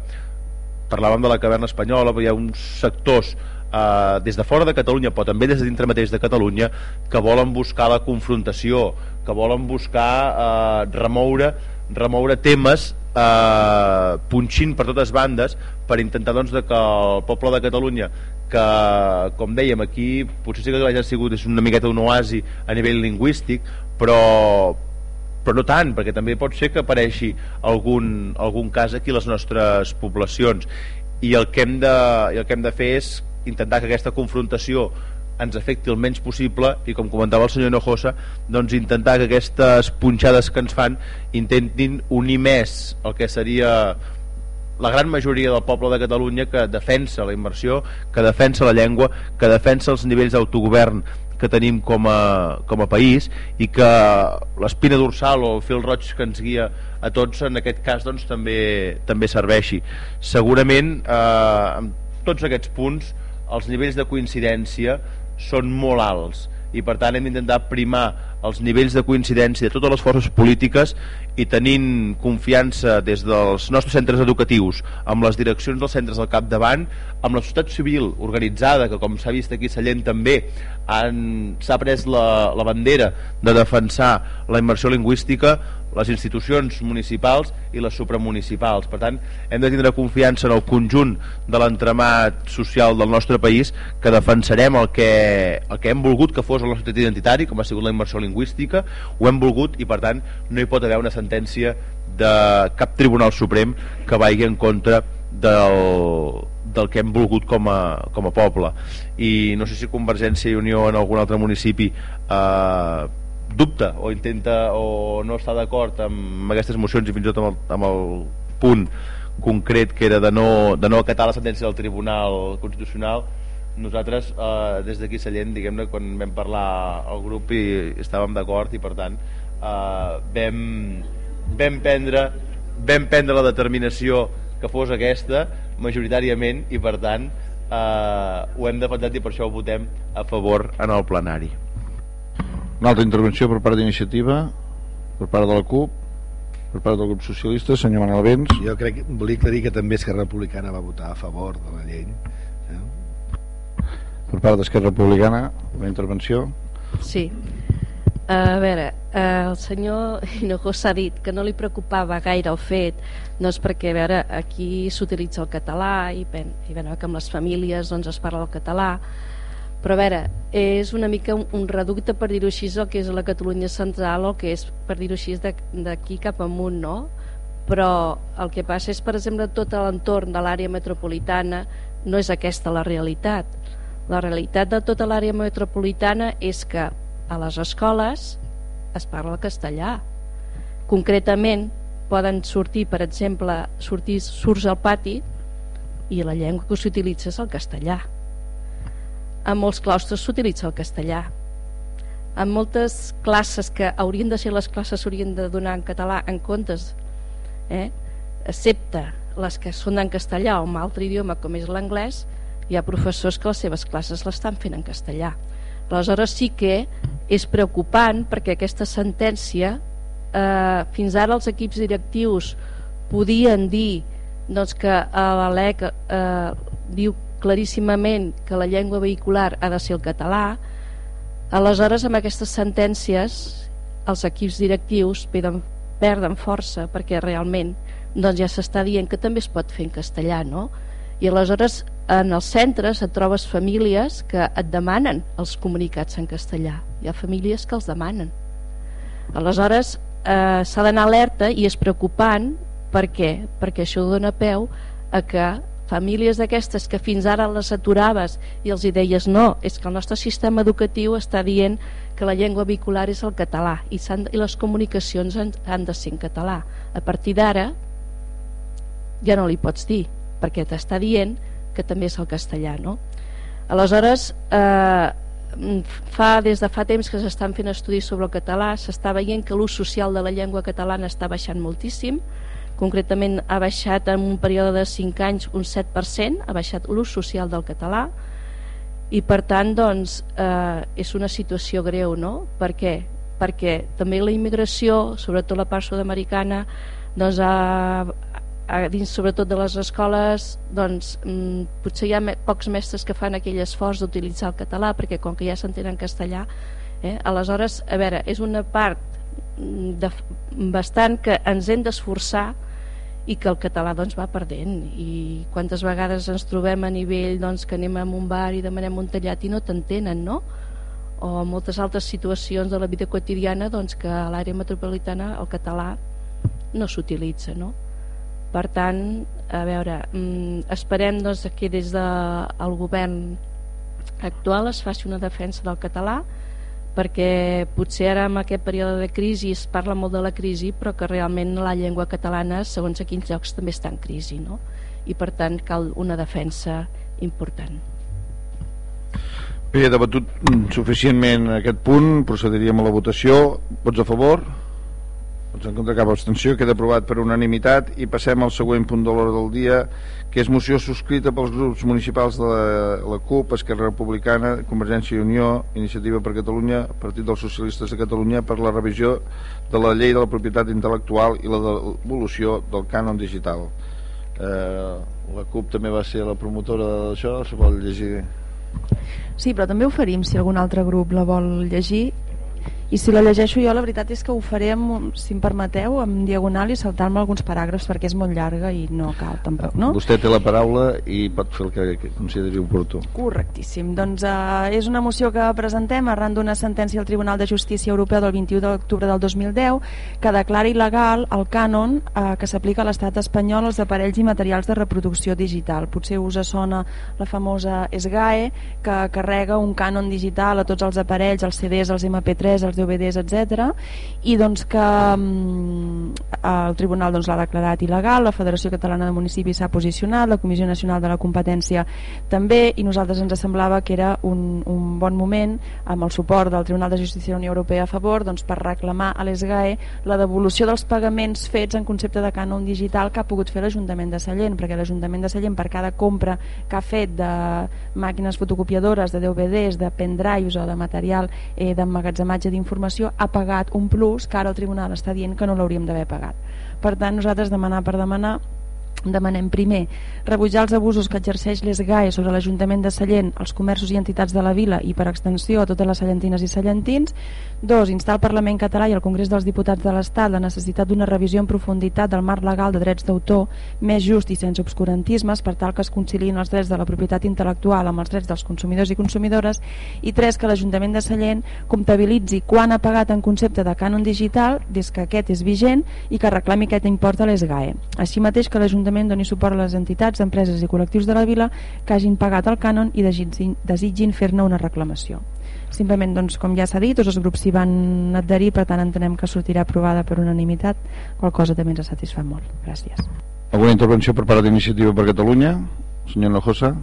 parlàvem de la caverna espanyola hi ha uns sectors eh, des de fora de Catalunya però també des de dintre mateix de Catalunya que volen buscar la confrontació que volen buscar eh, remoure remoure temes eh, punxint per totes bandes per intentar doncs, de que el poble de Catalunya que, com dèiem, aquí potser sí que ha sigut és una miqueta un oasi a nivell lingüístic, però, però no tant, perquè també pot ser que apareixi algun, algun cas aquí a les nostres poblacions. I el que hem de, el que hem de fer és intentar que aquesta confrontació ens afecti el menys possible i com comentava el senyor Hinojosa doncs intentar que aquestes punxades que ens fan intentin unir més el que seria la gran majoria del poble de Catalunya que defensa la immersió, que defensa la llengua, que defensa els nivells d'autogovern que tenim com a, com a país i que l'espina dorsal o fil roig que ens guia a tots en aquest cas doncs, també, també serveixi. Segurament eh, amb tots aquests punts els nivells de coincidència són molt alts. I per tant hem d'intentar primar els nivells de coincidència de totes les forces polítiques i tenint confiança des dels nostres centres educatius amb les direccions dels centres al capdavant amb la societat civil organitzada que com s'ha vist aquí a Sallent també s'ha pres la, la bandera de defensar la immersió lingüística les institucions municipals i les supramunicipals. Per tant, hem de tindre confiança en el conjunt de l'entremat social del nostre país que defensarem el que, el que hem volgut que fos el nostre identitari, com ha sigut la immersió lingüística, ho hem volgut i per tant no hi pot haver una sentència de cap tribunal suprem que vagi en contra del, del que hem volgut com a, com a poble i no sé si Convergència i Unió en algun altre municipi eh, dubta o intenta o no està d'acord amb aquestes mocions i fins i tot amb el, amb el punt concret que era de no, de no acatar la sentència del Tribunal Constitucional nosaltres eh, des d'aquí Sallent diguem-ne quan vam parlar al grup i estàvem d'acord i per tant eh, vam, vam, prendre, vam prendre la determinació que fos aquesta majoritàriament i per tant eh, ho hem defensat i per això ho votem a favor en el plenari una altra intervenció per part d'iniciativa, per part de la CUP, per part del grup socialista, senyor Manel Vents. Jo crec que volia aclarir que també Esquerra Republicana va votar a favor de la llei. Eh? Per part d'Esquerra Republicana, una intervenció. Sí. A veure, el senyor Hinojosa s'ha dit que no li preocupava gaire el fet doncs perquè a veure, aquí s'utilitza el català i, ben, i bueno, que amb les famílies doncs, es parla el català però a veure, és una mica un, un reducte per dir-ho així el que és la Catalunya central o que és per dir-ho així d'aquí cap amunt no? però el que passa és per exemple tot l'entorn de l'àrea metropolitana no és aquesta la realitat. La realitat de tota l'àrea metropolitana és que a les escoles es parla el castellà. Concretament poden sortir per exemple sortir, surts al pati i la llengua que s'utilitza és el castellà en molts claustres s'utilitza el castellà. En moltes classes que haurien de ser les classes s'haurien de donar en català en comptes eh, excepte les que són en castellà o en altre idioma com és l'anglès hi ha professors que les seves classes l'estan fent en castellà. Aleshores sí que és preocupant perquè aquesta sentència eh, fins ara els equips directius podien dir doncs, que a l'EC eh, diu claríssimament que la llengua vehicular ha de ser el català, aleshores amb aquestes sentències els equips directius perden, perden força perquè realment doncs ja s'està dient que també es pot fer en castellà, no? I aleshores en els centres et trobes famílies que et demanen els comunicats en castellà. Hi ha famílies que els demanen. Aleshores eh, s'ha d'anar alerta i és preocupant per què? Perquè això dona peu a que famílies d'aquestes que fins ara les aturaves i els hi deies no, és que el nostre sistema educatiu està dient que la llengua vehicular és el català i, i les comunicacions han, han de ser en català a partir d'ara ja no li pots dir perquè t'està dient que també és el castellà no? aleshores eh, fa, des de fa temps que s'estan fent estudis sobre el català s'està veient que l'ús social de la llengua catalana està baixant moltíssim concretament ha baixat en un període de 5 anys un 7% ha baixat l'ús social del català i per tant doncs, eh, és una situació greu no? per què? perquè també la immigració sobretot la part sud-americana doncs ha, dins sobretot de les escoles doncs, mm, potser hi ha me, pocs mestres que fan aquell esforç d'utilitzar el català perquè com que ja s'entenen castellà eh, aleshores, a veure, és una part mm, de, bastant que ens hem d'esforçar i que el català doncs, va perdent i quantes vegades ens trobem a nivell doncs, que anem a un bar i demanem un tallat i no t'entenen, no? o moltes altres situacions de la vida quotidiana doncs, que a l'àrea metropolitana el català no s'utilitza no? per tant a veure, mm, esperem doncs, que des del de, govern actual es faci una defensa del català perquè potser ara en aquest període de crisi es parla molt de la crisi però que realment la llengua catalana segons a quins llocs també està en crisi no? i per tant cal una defensa important Bé, debatut suficientment aquest punt procediríem a la votació vots a favor? Vots en contra cap abstenció, queda aprovat per unanimitat. I passem al següent punt de l'hora del dia, que és moció subscrita pels grups municipals de la, la CUP, Esquerra Republicana, Convergència i Unió, Iniciativa per Catalunya, Partit dels Socialistes de Catalunya per la revisió de la llei de la propietat intel·lectual i la devolució del cànon digital. Eh, la CUP també va ser la promotora d'això, se vol llegir... Sí, però també oferim si algun altre grup la vol llegir i si la llegeixo jo la veritat és que ho faré amb, si em permeteu en diagonal i saltar-me alguns paràgrafs perquè és molt llarga i no cal tampoc no? vostè té la paraula i pot fer el que, que consideri oportú. Correctíssim, doncs eh, és una moció que presentem arran d'una sentència al Tribunal de Justícia Europeu del 21 d'octubre del 2010 que declara il·legal el cànon eh, que s'aplica a l'estat espanyol als aparells i materials de reproducció digital. Potser us sona la famosa SGAE que carrega un cànon digital a tots els aparells, els CDs, els MP3, els DVDs, etc. I doncs que um, el Tribunal doncs, l'ha declarat il·legal, la Federació Catalana de Municipis s'ha posicionat, la Comissió Nacional de la Competència també, i nosaltres ens semblava que era un, un bon moment, amb el suport del Tribunal de Justícia de la Unió Europea a favor, doncs, per reclamar a l'ESGAE la devolució dels pagaments fets en concepte de cànon digital que ha pogut fer l'Ajuntament de Sallent, perquè l'Ajuntament de Sallent per cada compra que ha fet de màquines fotocopiadores, de DVDs, de pendrives o de material eh, d'emmagatzematge d'informació informació ha pagat un plus que ara el tribunal està dient que no l'hauríem d'haver pagat. Per tant, nosaltres demanar per demanar demanem primer rebutjar els abusos que exerceix l'ESGAE sobre l'Ajuntament de Sallent, els comerços i entitats de la vila i per extensió a totes les sallentines i sallentins Dos, instar al Parlament català i al Congrés dels Diputats de l'Estat la necessitat d'una revisió en profunditat del marc legal de drets d'autor més just i sense obscurantismes per tal que es conciliïn els drets de la propietat intel·lectual amb els drets dels consumidors i consumidores i tres, que l'Ajuntament de Sallent comptabilitzi quan ha pagat en concepte de cànon digital des que aquest és vigent i que reclami aquest import a l'ESGAE. Així mateix que l'Ajuntament doni suport a les entitats, empreses i col·lectius de la vila que hagin pagat el cànon i desitgin, desitgin fer-ne una reclamació. Simplement, doncs, com ja s'ha dit, tots els grups s'hi van adherir, per tant entenem que sortirà aprovada per unanimitat, qual cosa també ens satisfà molt. Gràcies. Alguna intervenció per part d'Iniciativa per Catalunya? Senyor Nojosa?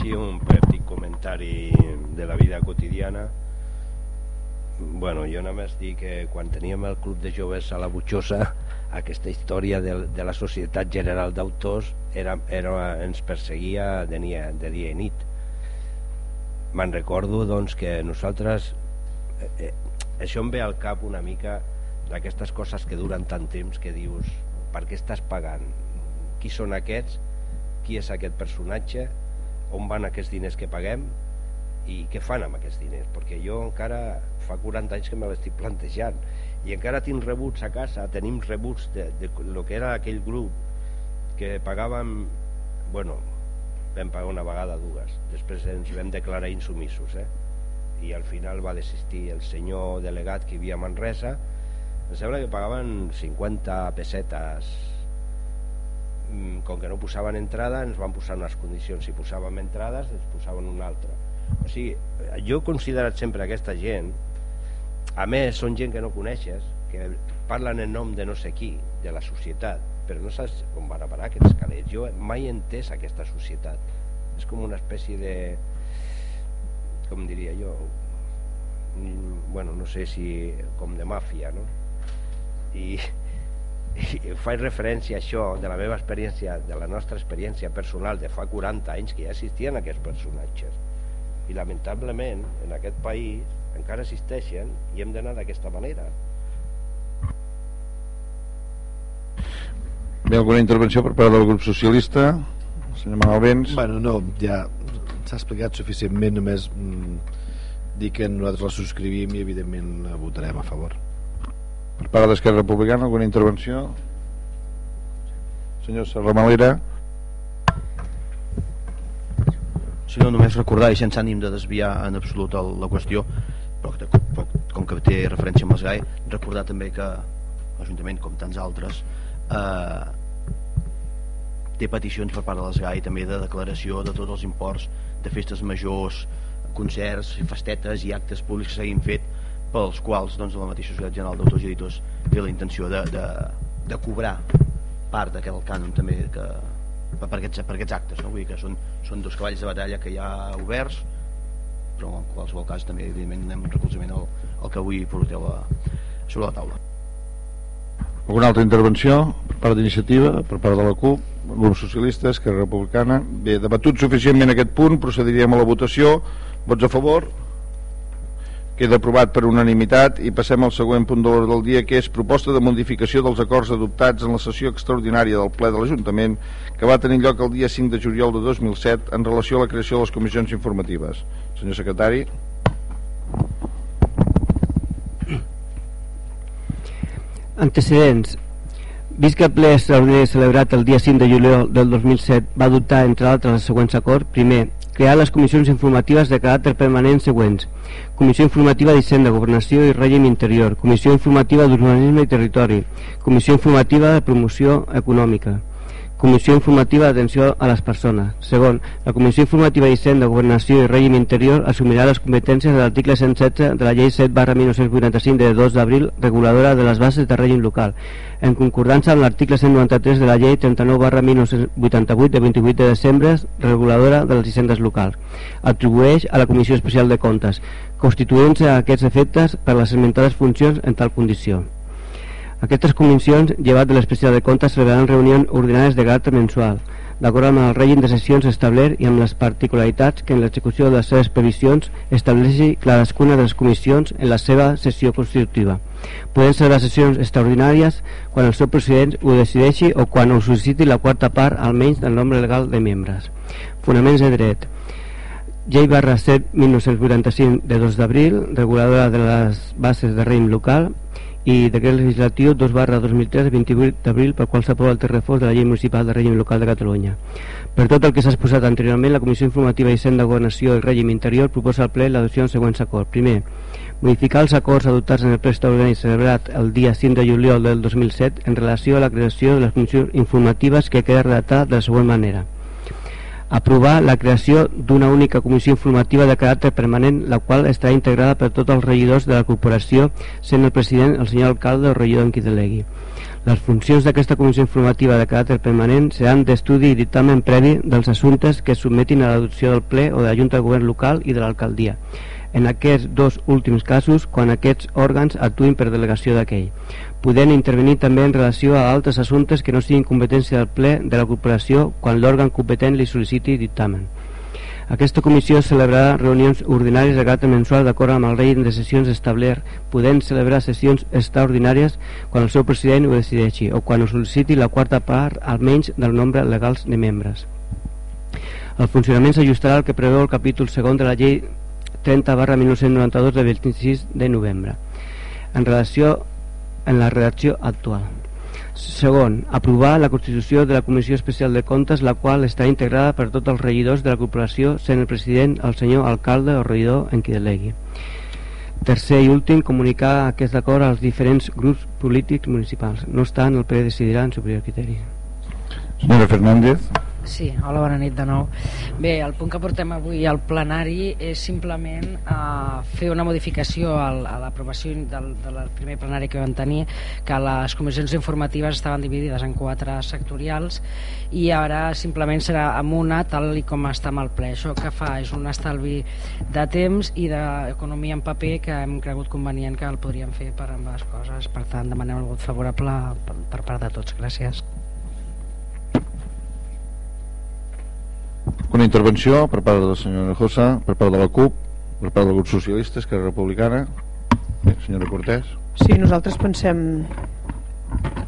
Sí, un petit comentari de la vida quotidiana. Bueno, jo només dic que quan teníem el club de joves a la Butxosa aquesta història de, de la Societat General d'Autors era, era, ens perseguia de dia, de dia i nit. Me'n recordo doncs, que nosaltres eh, eh, això em ve al cap una mica d'aquestes coses que duren tant temps que dius per què estàs pagant? Qui són aquests? Qui és aquest personatge? On van aquests diners que paguem i què fan amb aquests diners? Perquè jo encara fa 40 anys que me l'estic plantejant. I encara tinc rebuts a casa, tenim rebuts de, de, lo que era aquell grup que pagàvem, bueno, vam pagar una vegada dues, després ens vam declarar insumissos, eh? i al final va desistir el senyor delegat que hi havia a Manresa, em sembla que pagaven 50 pessetes Mm, com que no posaven entrada ens van posar unes condicions. Si posàvem entrades ens posaven una altra o sigui, jo he considerat sempre aquesta gent a més són gent que no coneixes que parlen en nom de no sé qui de la societat però no saps com van a parar aquests calés. Jo mai he entès aquesta societat. És com una espècie de com diria jo bueno, no sé si com de màfia no? i i faig referència a això de la meva experiència, de la nostra experiència personal de fa 40 anys que ja existien aquests personatges i lamentablement en aquest país encara existeixen i hem d'anar d'aquesta manera Bé, alguna intervenció per part del grup socialista? Senyor Manuel Vents? Bueno, no, ja s'ha explicat suficientment, només mm, dir que nosaltres la subscrivim i evidentment la votarem a favor. Per part d'Esquerra Republicana, alguna intervenció? Senyor Serramalera. Si no, només recordar, i sense ànim de desviar en absolut el, la qüestió, però, que, però com que té referència amb els GAE, recordar també que l'Ajuntament, com tants altres, eh, té peticions per part de les GAE també de declaració de tots els imports de festes majors, concerts, festetes i actes públics que s'hagin fet pels quals doncs, la mateixa Societat General d'Autors i Editors té la intenció de, de, de cobrar part d'aquest cànon també que, per, aquests, per aquests actes no? Vull dir que són, són dos cavalls de batalla que hi ha oberts però en qualsevol cas també evidentment anem recolzament al, al que avui porteu a, sobre la taula. Alguna altra intervenció per part d'iniciativa, per part de la CUP grup socialista, Esquerra Republicana? Bé, debatut suficientment aquest punt procediríem a la votació, vots a favor Queda aprovat per unanimitat i passem al següent punt de l'ordre del dia que és proposta de modificació dels acords adoptats en la sessió extraordinària del ple de l'Ajuntament que va tenir lloc el dia 5 de juliol de 2007 en relació a la creació de les comissions informatives. Senyor secretari. Antecedents. Vist que el ple extraordinari celebrat el dia 5 de juliol del 2007 va adoptar, entre altres, els següents acords. Primer, crear les comissions informatives de caràcter permanent següents. Comissió informativa d'Hisenda, Governació i Règim Interior, Comissió informativa d'Urbanisme i Territori, Comissió informativa de Promoció Econòmica, Comissió Informativa d'Atenció a les Persones. Segon, la Comissió Informativa d'Hisenda, Governació i Règim Interior assumirà les competències de l'article 116 de la Llei 7 barra 1985 de 2 d'abril reguladora de les bases de règim local, en concordança amb l'article 193 de la Llei 39 barra 1988 de 28 de desembre reguladora de les hisendes locals. Atribueix a la Comissió Especial de Comptes, constituint-se aquests efectes per les esmentades funcions en tal condició. Aquestes comissions, llevat de l'especial de comptes, celebraran reunions ordinàries de caràcter mensual, d'acord amb el règim de sessions establert i amb les particularitats que en l'execució de les seves previsions estableixi cadascuna de les comissions en la seva sessió constitutiva. Poden ser les sessions extraordinàries quan el seu president ho decideixi o quan ho sol·liciti la quarta part almenys del nombre legal de membres. Fonaments de dret. Llei barra 7 1985 de 2 d'abril, reguladora de les bases de règim local, i decret legislatiu 2 barra 2003 de 28 d'abril pel qual s'aprova el terrefós de la llei municipal de règim local de Catalunya. Per tot el que s'ha exposat anteriorment, la Comissió Informativa i Cent de Governació i Règim Interior proposa al ple l'adopció dels següents acords. Primer, modificar els acords adoptats en el ple extraordinari celebrat el dia 5 de juliol del 2007 en relació a la creació de les comissions informatives que queda redactada de la següent manera aprovar la creació d'una única comissió informativa de caràcter permanent, la qual estarà integrada per tots els regidors de la corporació, sent el president el senyor alcalde o regidor en qui delegui. Les funcions d'aquesta comissió informativa de caràcter permanent seran d'estudi i dictamen previ dels assumptes que es submetin a l'adopció del ple o de la Junta de Govern local i de l'alcaldia. En aquests dos últims casos, quan aquests òrgans actuïn per delegació d'aquell podent intervenir també en relació a altres assumptes que no siguin competència del ple de la corporació quan l'òrgan competent li sol·liciti dictamen. Aquesta comissió celebrarà reunions ordinàries de caràcter mensual d'acord amb el règim de sessions establert, podent celebrar sessions extraordinàries quan el seu president ho decideixi o quan ho sol·liciti la quarta part almenys del nombre legals de membres. El funcionament s'ajustarà al que preveu el capítol segon de la llei 30 barra 1992 de 26 de novembre. En relació en la redacció actual. Segon, aprovar la constitució de la Comissió Especial de Comptes, la qual està integrada per tots els regidors de la corporació, sent el president el senyor alcalde o regidor en qui delegui. Tercer i últim, comunicar aquest acord als diferents grups polítics municipals. No obstant, el ple decidirà en superior criteri. Senyora Fernández. Sí, hola, bona nit de nou. Bé, el punt que portem avui al plenari és simplement uh, fer una modificació al, a l'aprovació del, del primer plenari que vam tenir, que les comissions informatives estaven dividides en quatre sectorials i ara simplement serà amb una tal i com està amb el ple. Això que fa és un estalvi de temps i d'economia en paper que hem cregut convenient que el podríem fer per ambes coses. Per tant, demanem el vot favorable per part de tots. Gràcies. Una intervenció per part de la senyora Josa, per part de la CUP, per part del grup socialista, Esquerra Republicana. Bé, senyora Cortés. Sí, nosaltres pensem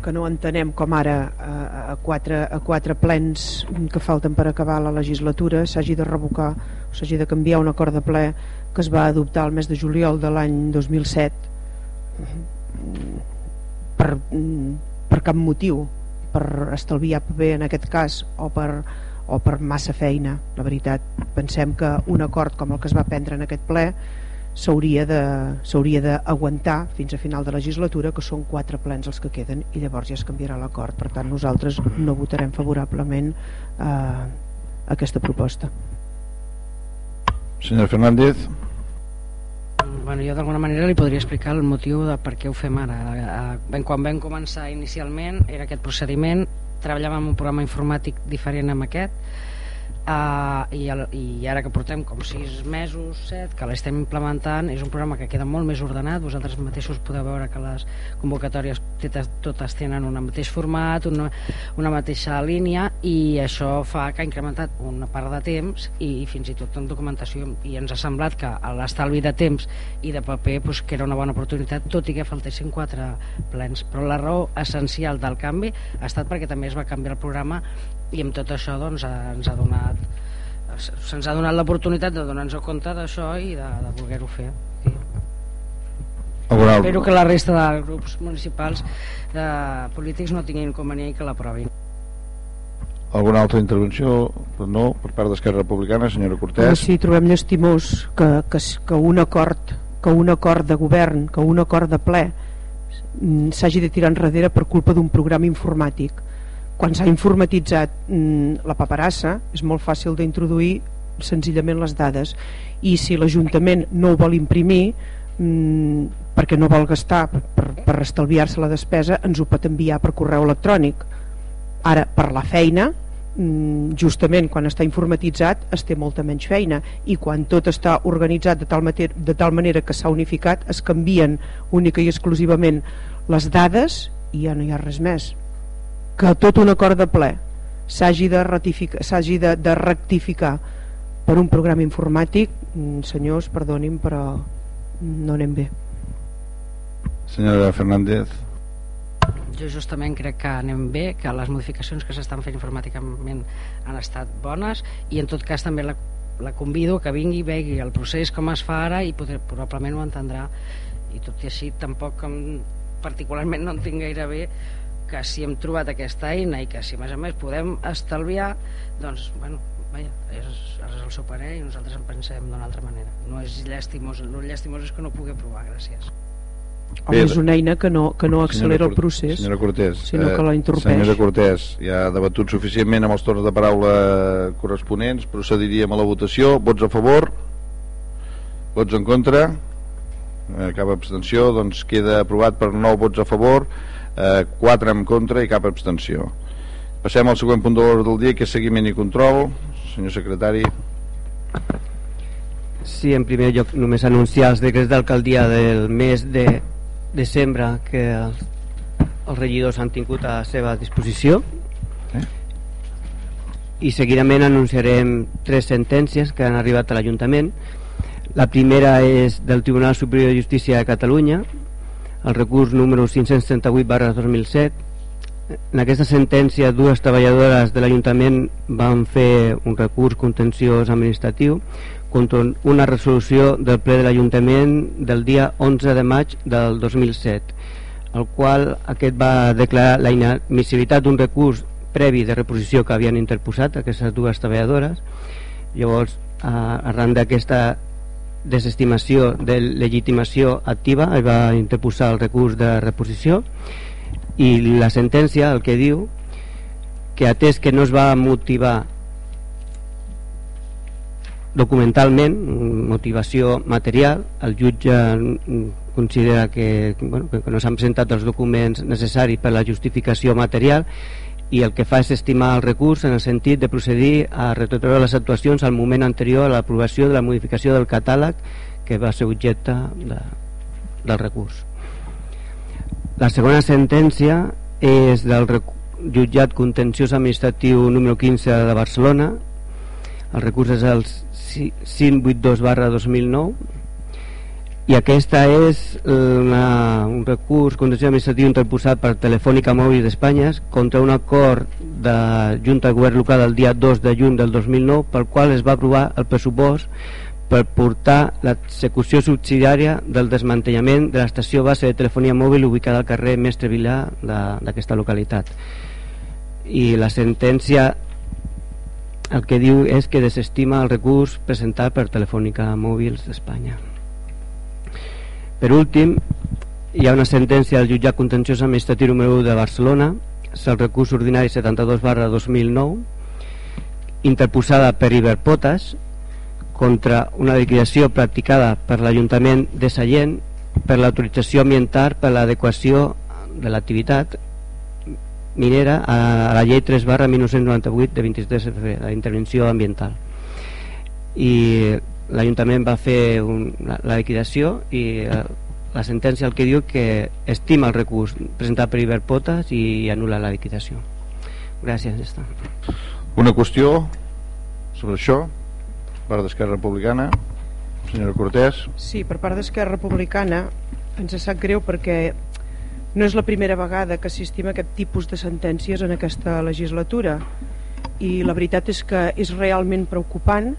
que no entenem com ara a, quatre, a quatre plens que falten per acabar la legislatura s'hagi de revocar o s'hagi de canviar un acord de ple que es va adoptar el mes de juliol de l'any 2007 per, per cap motiu per estalviar paper en aquest cas o per o per massa feina la veritat, pensem que un acord com el que es va prendre en aquest ple s'hauria d'aguantar fins a final de legislatura que són quatre plens els que queden i llavors ja es canviarà l'acord. Per tant nosaltres no votarem favorablement eh, aquesta proposta. Senyora Fernández. Bueno, jo d'alguna manera li podria explicar el motiu de per què ho fem ara. Eh, quan vam començar inicialment era aquest procediment treballàvem un programa informàtic diferent amb aquest Uh, i, el, i ara que portem com 6 mesos, 7, que l'estem implementant és un programa que queda molt més ordenat. Vosaltres mateixos podeu veure que les convocatòries totes tenen un mateix format una, una mateixa línia i això fa que ha incrementat una part de temps i, i fins i tot en documentació. I ens ha semblat que l'estalvi de temps i de paper pues, que era una bona oportunitat tot i que faltessin quatre plens. Però la raó essencial del canvi ha estat perquè també es va canviar el programa i amb tot això doncs, ens ha donat se'ns ha donat l'oportunitat de donar-nos compte d'això i de, de voler-ho fer sí. espero que la resta de grups municipals de eh, polítics no tinguin inconvenient que l'aprovin alguna altra intervenció? No, per part d'Esquerra Republicana, senyora Cortés. Sí, trobem llestimós que, que, que un acord que un acord de govern, que un acord de ple mm, s'hagi de tirar enrere per culpa d'un programa informàtic quan s'ha informatitzat mm, la paperassa és molt fàcil d'introduir senzillament les dades. I si l'Ajuntament no ho vol imprimir mm, perquè no vol gastar per, per, estalviar-se la despesa ens ho pot enviar per correu electrònic. Ara per la feina mm, justament quan està informatitzat es té molta menys feina. I quan tot està organitzat de tal, mater, de tal manera que s'ha unificat es canvien única i exclusivament les dades i ja no hi ha res més que tot un acord de ple s'hagi de, de, de rectificar per un programa informàtic mm, senyors, perdonin però no anem bé. Senyora Fernández. Jo justament crec que anem bé que les modificacions que s'estan fent informàticament han estat bones i en tot cas també la, la convido que vingui i vegi el procés com es fa ara i poder, probablement ho entendrà. I tot i així tampoc particularment no entenc gaire bé que si hem trobat aquesta eina i que si a més a més podem estalviar doncs bueno, vaja, és, és el seu parer i nosaltres en pensem d'una altra manera. No és llàstimós, el llàstimós és que no pugui provar, gràcies. Home, és una eina que no, que no accelera senyora, el procés senyora Cortés, sinó que la eh, interrompeix senyora Cortés, ja ha debatut suficientment amb els torns de paraula corresponents procediríem a la votació. Vots a favor? Vots en contra? Eh, cap abstenció. Doncs queda aprovat per 9 vots a favor eh, 4 en contra i cap abstenció. Passem al següent punt de l'ordre del dia, que és seguiment i control. Senyor secretari. Sí, en primer lloc només anunciar els decrets d'alcaldia del mes de desembre que els, els regidors han tingut a la seva disposició eh? i seguidament anunciarem tres sentències que han arribat a l'Ajuntament la primera és del Tribunal Superior de Justícia de Catalunya el recurs número 538 barra 2007 en aquesta sentència dues treballadores de l'Ajuntament van fer un recurs contenciós administratiu contra una resolució del ple de l'Ajuntament del dia 11 de maig del 2007 el qual aquest va declarar la inadmissibilitat d'un recurs previ de reposició que havien interposat aquestes dues treballadores. Llavors arran d'aquesta desestimació de legitimació activa i va interposar el recurs de reposició i la sentència el que diu que atès que no es va motivar documentalment motivació material el jutge considera que, bueno, que no s'han presentat els documents necessaris per la justificació material i el que fa és estimar el recurs en el sentit de procedir a retrotreure les actuacions al moment anterior a l'aprovació de la modificació del catàleg que va ser objecte de, del recurs. La segona sentència és del jutjat contenciós administratiu número 15 de Barcelona. El recurs és el 582 barra 2009 i aquesta és una, un recurs contenciós administratiu interposat per Telefònica Mòbil d'Espanya contra un acord de Junta de Govern Local el dia 2 de juny del 2009 pel qual es va aprovar el pressupost per portar l'execució subsidiària del desmantellament de l'estació base de telefonia mòbil ubicada al carrer Mestre Vilà d'aquesta localitat. I la sentència el que diu és que desestima el recurs presentat per Telefònica Mòbils d'Espanya per últim, hi ha una sentència del jutjat contenciós administratiu número 1 de Barcelona, el recurs ordinari 72 barra 2009, interposada per Iberpotas contra una liquidació practicada per l'Ajuntament de Sallent per l'autorització ambiental per l'adequació de l'activitat minera a la llei 3 barra 1998 de 23 de febrer, la intervenció ambiental. I l'Ajuntament va fer un, la, la liquidació i eh, la sentència el que diu que estima el recurs presentat per Iberpotes i anula la liquidació. Gràcies ja està. una qüestió sobre això per part d'Esquerra Republicana. Senyora Cortés. Sí, per part d'Esquerra Republicana ens sap greu perquè no és la primera vegada que assistim a aquest tipus de sentències en aquesta legislatura. I la veritat és que és realment preocupant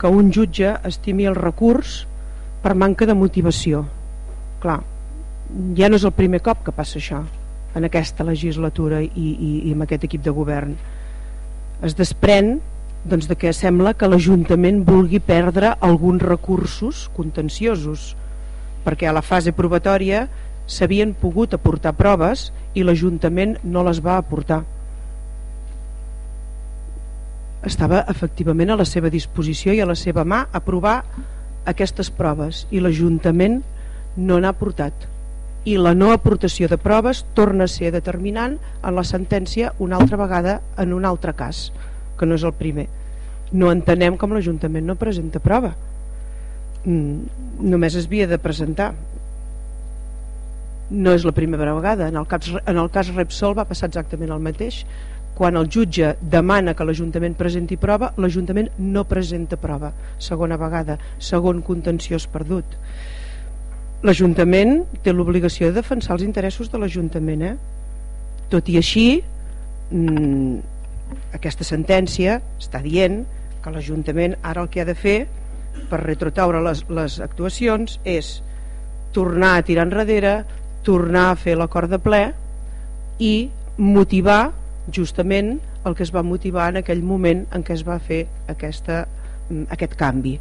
que un jutge estimi el recurs per manca de motivació. Clar, ja no és el primer cop que passa això en aquesta legislatura i, i, i amb aquest equip de govern. Es desprèn doncs, de que sembla que l'Ajuntament vulgui perdre alguns recursos contenciosos perquè a la fase probatòria s'havien pogut aportar proves i l'Ajuntament no les va aportar estava efectivament a la seva disposició i a la seva mà aprovar aquestes proves i l'Ajuntament no n'ha portat. I la no aportació de proves torna a ser determinant en la sentència una altra vegada en un altre cas que no és el primer. No entenem com l'Ajuntament no presenta prova. Mm, només es havia de presentar. No és la primera vegada. En el cas, en el cas Repsol va passar exactament el mateix quan el jutge demana que l'Ajuntament presenti prova, l'Ajuntament no presenta prova, segona vegada, segon contenciós perdut. L'Ajuntament té l'obligació de defensar els interessos de l'Ajuntament. Eh? Tot i així, mmm, aquesta sentència està dient que l'Ajuntament ara el que ha de fer per retrotaure les, les actuacions és tornar a tirar enrere, tornar a fer l'acord de ple i motivar justament el que es va motivar en aquell moment en què es va fer aquesta, mm, aquest canvi.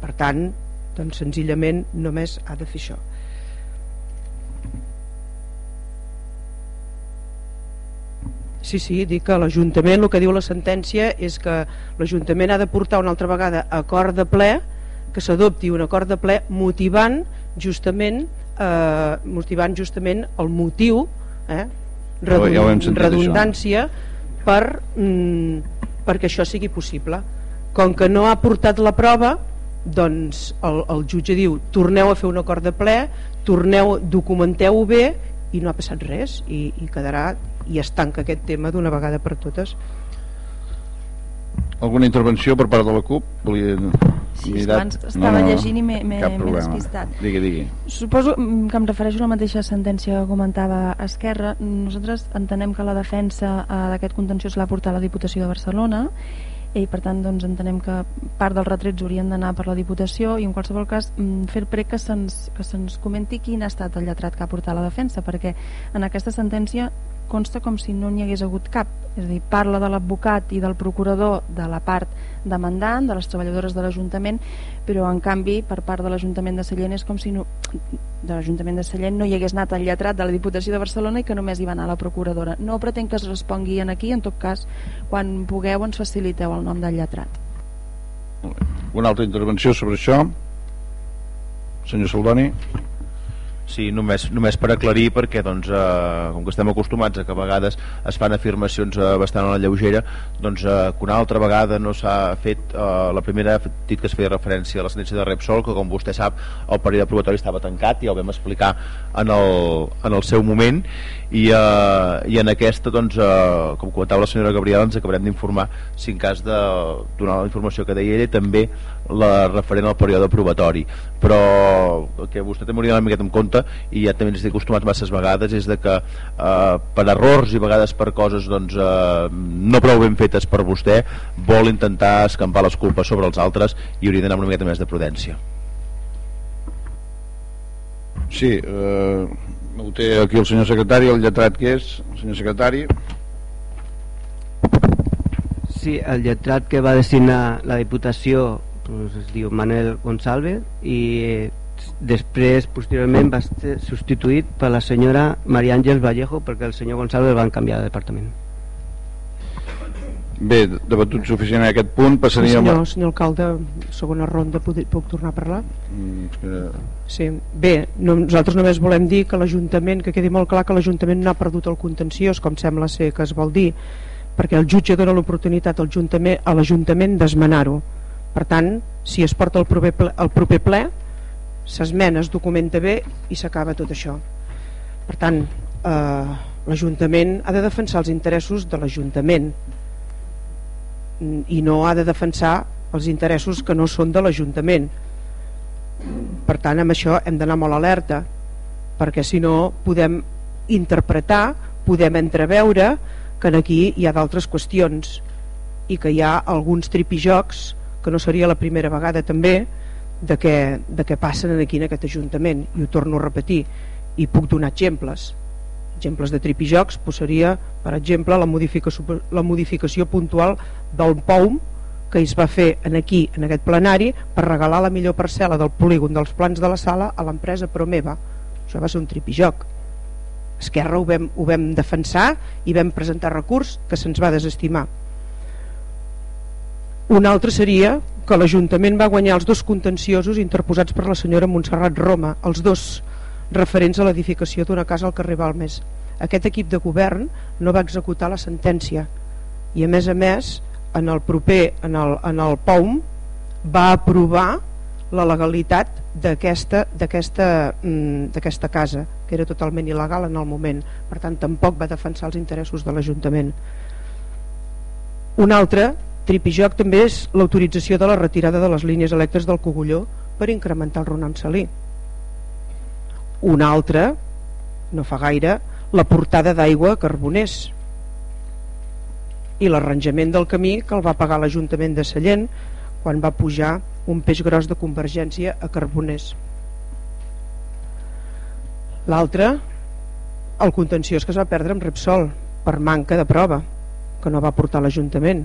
Per tant doncs senzillament només ha de fer això. Sí, sí, dic que l'Ajuntament, el que diu la sentència és que l'Ajuntament ha de portar una altra vegada acord de ple, que s'adopti un acord de ple motivant justament eh, motivant justament el motiu eh, redund, ja sentit, redundància per, mm, perquè això sigui possible. Com que no ha portat la prova doncs el, el jutge diu torneu a fer un acord de ple torneu, documenteu-ho bé i no ha passat res i, i quedarà i es tanca aquest tema d'una vegada per totes. Alguna intervenció per part de la CUP? Volia... Sí, abans estava no, no, llegint i m'he despistat. Digui, digui. Suposo mm, que em refereixo a la mateixa sentència que comentava Esquerra. Nosaltres entenem que la defensa eh, d'aquest contenciós l'ha portat la Diputació de Barcelona i per tant doncs, entenem que part dels retrets haurien d'anar per la Diputació i en qualsevol cas mm, fer prec que se'ns se, que se comenti quin ha estat el lletrat que ha portat la defensa perquè en aquesta sentència consta com si no n'hi hagués hagut cap és a dir, parla de l'advocat i del procurador de la part demandant, de les treballadores de l'Ajuntament, però en canvi per part de l'Ajuntament de Sallent és com si no, de l'Ajuntament de Sallent no hi hagués anat el lletrat de la Diputació de Barcelona i que només hi va anar la procuradora. No pretenc que es respongui en aquí, en tot cas, quan pugueu ens faciliteu el nom del lletrat. Una altra intervenció sobre això? Senyor Saldoni? Sí, només, només per aclarir perquè doncs, eh, com que estem acostumats a que a vegades es fan afirmacions eh, bastant a la lleugera doncs eh, que una altra vegada no s'ha fet eh, la primera dit que es feia referència a la sentència de Repsol que com vostè sap el període probatori estava tancat ja ho vam explicar en el, en el seu moment i, eh, i en aquesta doncs, eh, com comentava la senyora Gabriela ens acabarem d'informar si en cas de donar la informació que deia ella també la referent al període probatori. Però el que vostè també hauria una miqueta en compte i ja també ens he acostumat masses vegades és de que eh, per errors i vegades per coses doncs, eh, no prou ben fetes per vostè vol intentar escampar les culpes sobre els altres i hauria d'anar una miqueta més de prudència. Sí, eh, ho té aquí el senyor secretari, el lletrat que és, el senyor secretari. Sí, el lletrat que va designar la Diputació pues, es diu Manuel Gonçalves i eh, després, posteriorment, va ser substituït per la senyora Maria Àngels Vallejo perquè el senyor Gonçalves va canviar de departament. Bé, debatut suficient en aquest punt, Sí, passaríem... senyor, senyor alcalde, segona ronda, puc, puc tornar a parlar? Mm. Sí, bé, no, nosaltres només volem dir que l'Ajuntament, que quedi molt clar que l'Ajuntament no ha perdut el contenciós, com sembla ser que es vol dir, perquè el jutge dona l'oportunitat a l'Ajuntament d'esmenar-ho. Per tant, si es porta el proper ple, el proper ple s'esmena, es documenta bé i s'acaba tot això. Per tant, eh, l'Ajuntament ha de defensar els interessos de l'Ajuntament mm, i no ha de defensar els interessos que no són de l'Ajuntament per tant amb això hem d'anar molt alerta perquè si no podem interpretar podem entreveure que aquí hi ha d'altres qüestions i que hi ha alguns tripijocs que no seria la primera vegada també de què, de què passen aquí en aquest Ajuntament. I ho torno a repetir i puc donar exemples. Exemples de tripijocs pues seria per exemple la modificació, la modificació puntual del POUM que es va fer en aquí, en aquest plenari per regalar la millor parcel·la del polígon dels plans de la sala a l'empresa Promeva. Això va ser un tripijoc. Esquerra ho vam, ho vam defensar i vam presentar recurs que se'ns va desestimar un altre seria que l'Ajuntament va guanyar els dos contenciosos interposats per la senyora Montserrat Roma, els dos referents a l'edificació d'una casa al carrer Balmes. Aquest equip de govern no va executar la sentència i a més a més en el proper, en el, en el POUM va aprovar la legalitat d'aquesta mm, casa que era totalment il·legal en el moment per tant tampoc va defensar els interessos de l'Ajuntament un altre tripijoc també és l'autorització de la retirada de les línies elèctriques del Cogulló per incrementar el Ronan Salí. Un altre no fa gaire la portada d'aigua a Carboners. I l'arranjament del camí que el va pagar l'Ajuntament de Sallent quan va pujar un peix gros de Convergència a Carboners. L'altre el contenciós que es va perdre amb Repsol per manca de prova que no va portar l'Ajuntament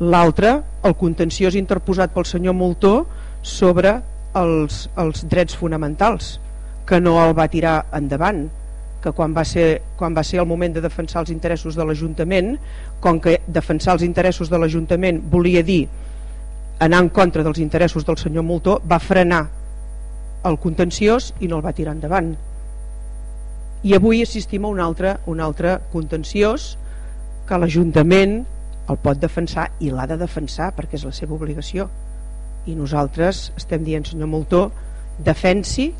l'altre el contenciós interposat pel senyor Moltó sobre els, els drets fonamentals que no el va tirar endavant que quan va, ser, quan va ser el moment de defensar els interessos de l'Ajuntament com que defensar els interessos de l'Ajuntament volia dir anar en contra dels interessos del senyor Moltó va frenar el contenciós i no el va tirar endavant. I avui assistim a un altre, un altre contenciós que l'Ajuntament el pot defensar i l'ha de defensar perquè és la seva obligació. I nosaltres estem dient senyor Moltó defensi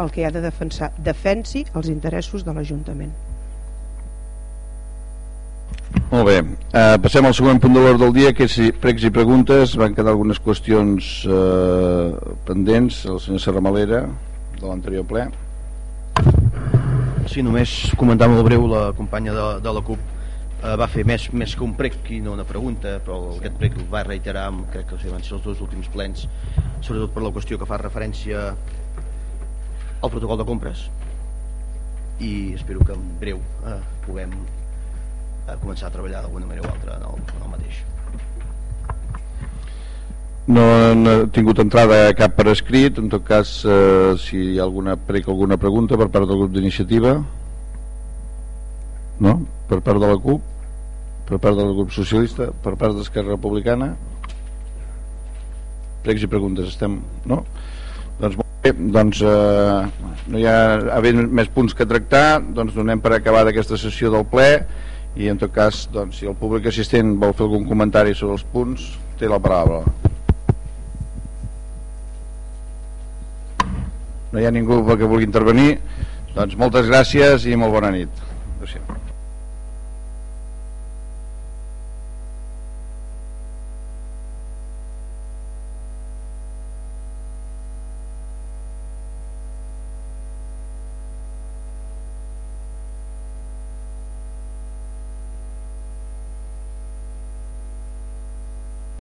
el que ha de defensar defensi els interessos de l'Ajuntament. Molt bé, eh, passem al següent punt de l'ordre del dia que és pregs i preguntes. Van quedar algunes qüestions eh, pendents. El senyor Serramalera de l'anterior ple. Sí, només comentar molt breu la companya de, de la CUP eh, va fer més, més que un prec i no una pregunta però aquest prec va reiterar amb, crec que van ser els dos últims plens sobretot per la qüestió que fa referència al protocol de compres. I espero que en breu eh, puguem eh, començar a treballar d'alguna manera o altra en el, en el mateix. No, he tingut entrada cap per escrit. En tot cas eh, si hi ha alguna, prec alguna pregunta per part del grup d'iniciativa. No? Per part de la CUP per part del grup socialista per part d'Esquerra Republicana? Pregs i preguntes estem, no? doncs molt bé, doncs eh, no hi ha havent més punts que tractar doncs donem per acabada aquesta sessió del ple i en tot cas doncs, si el públic assistent vol fer algun comentari sobre els punts té la paraula. No hi ha ningú que vulgui intervenir? Doncs moltes gràcies i molt bona nit. Adéu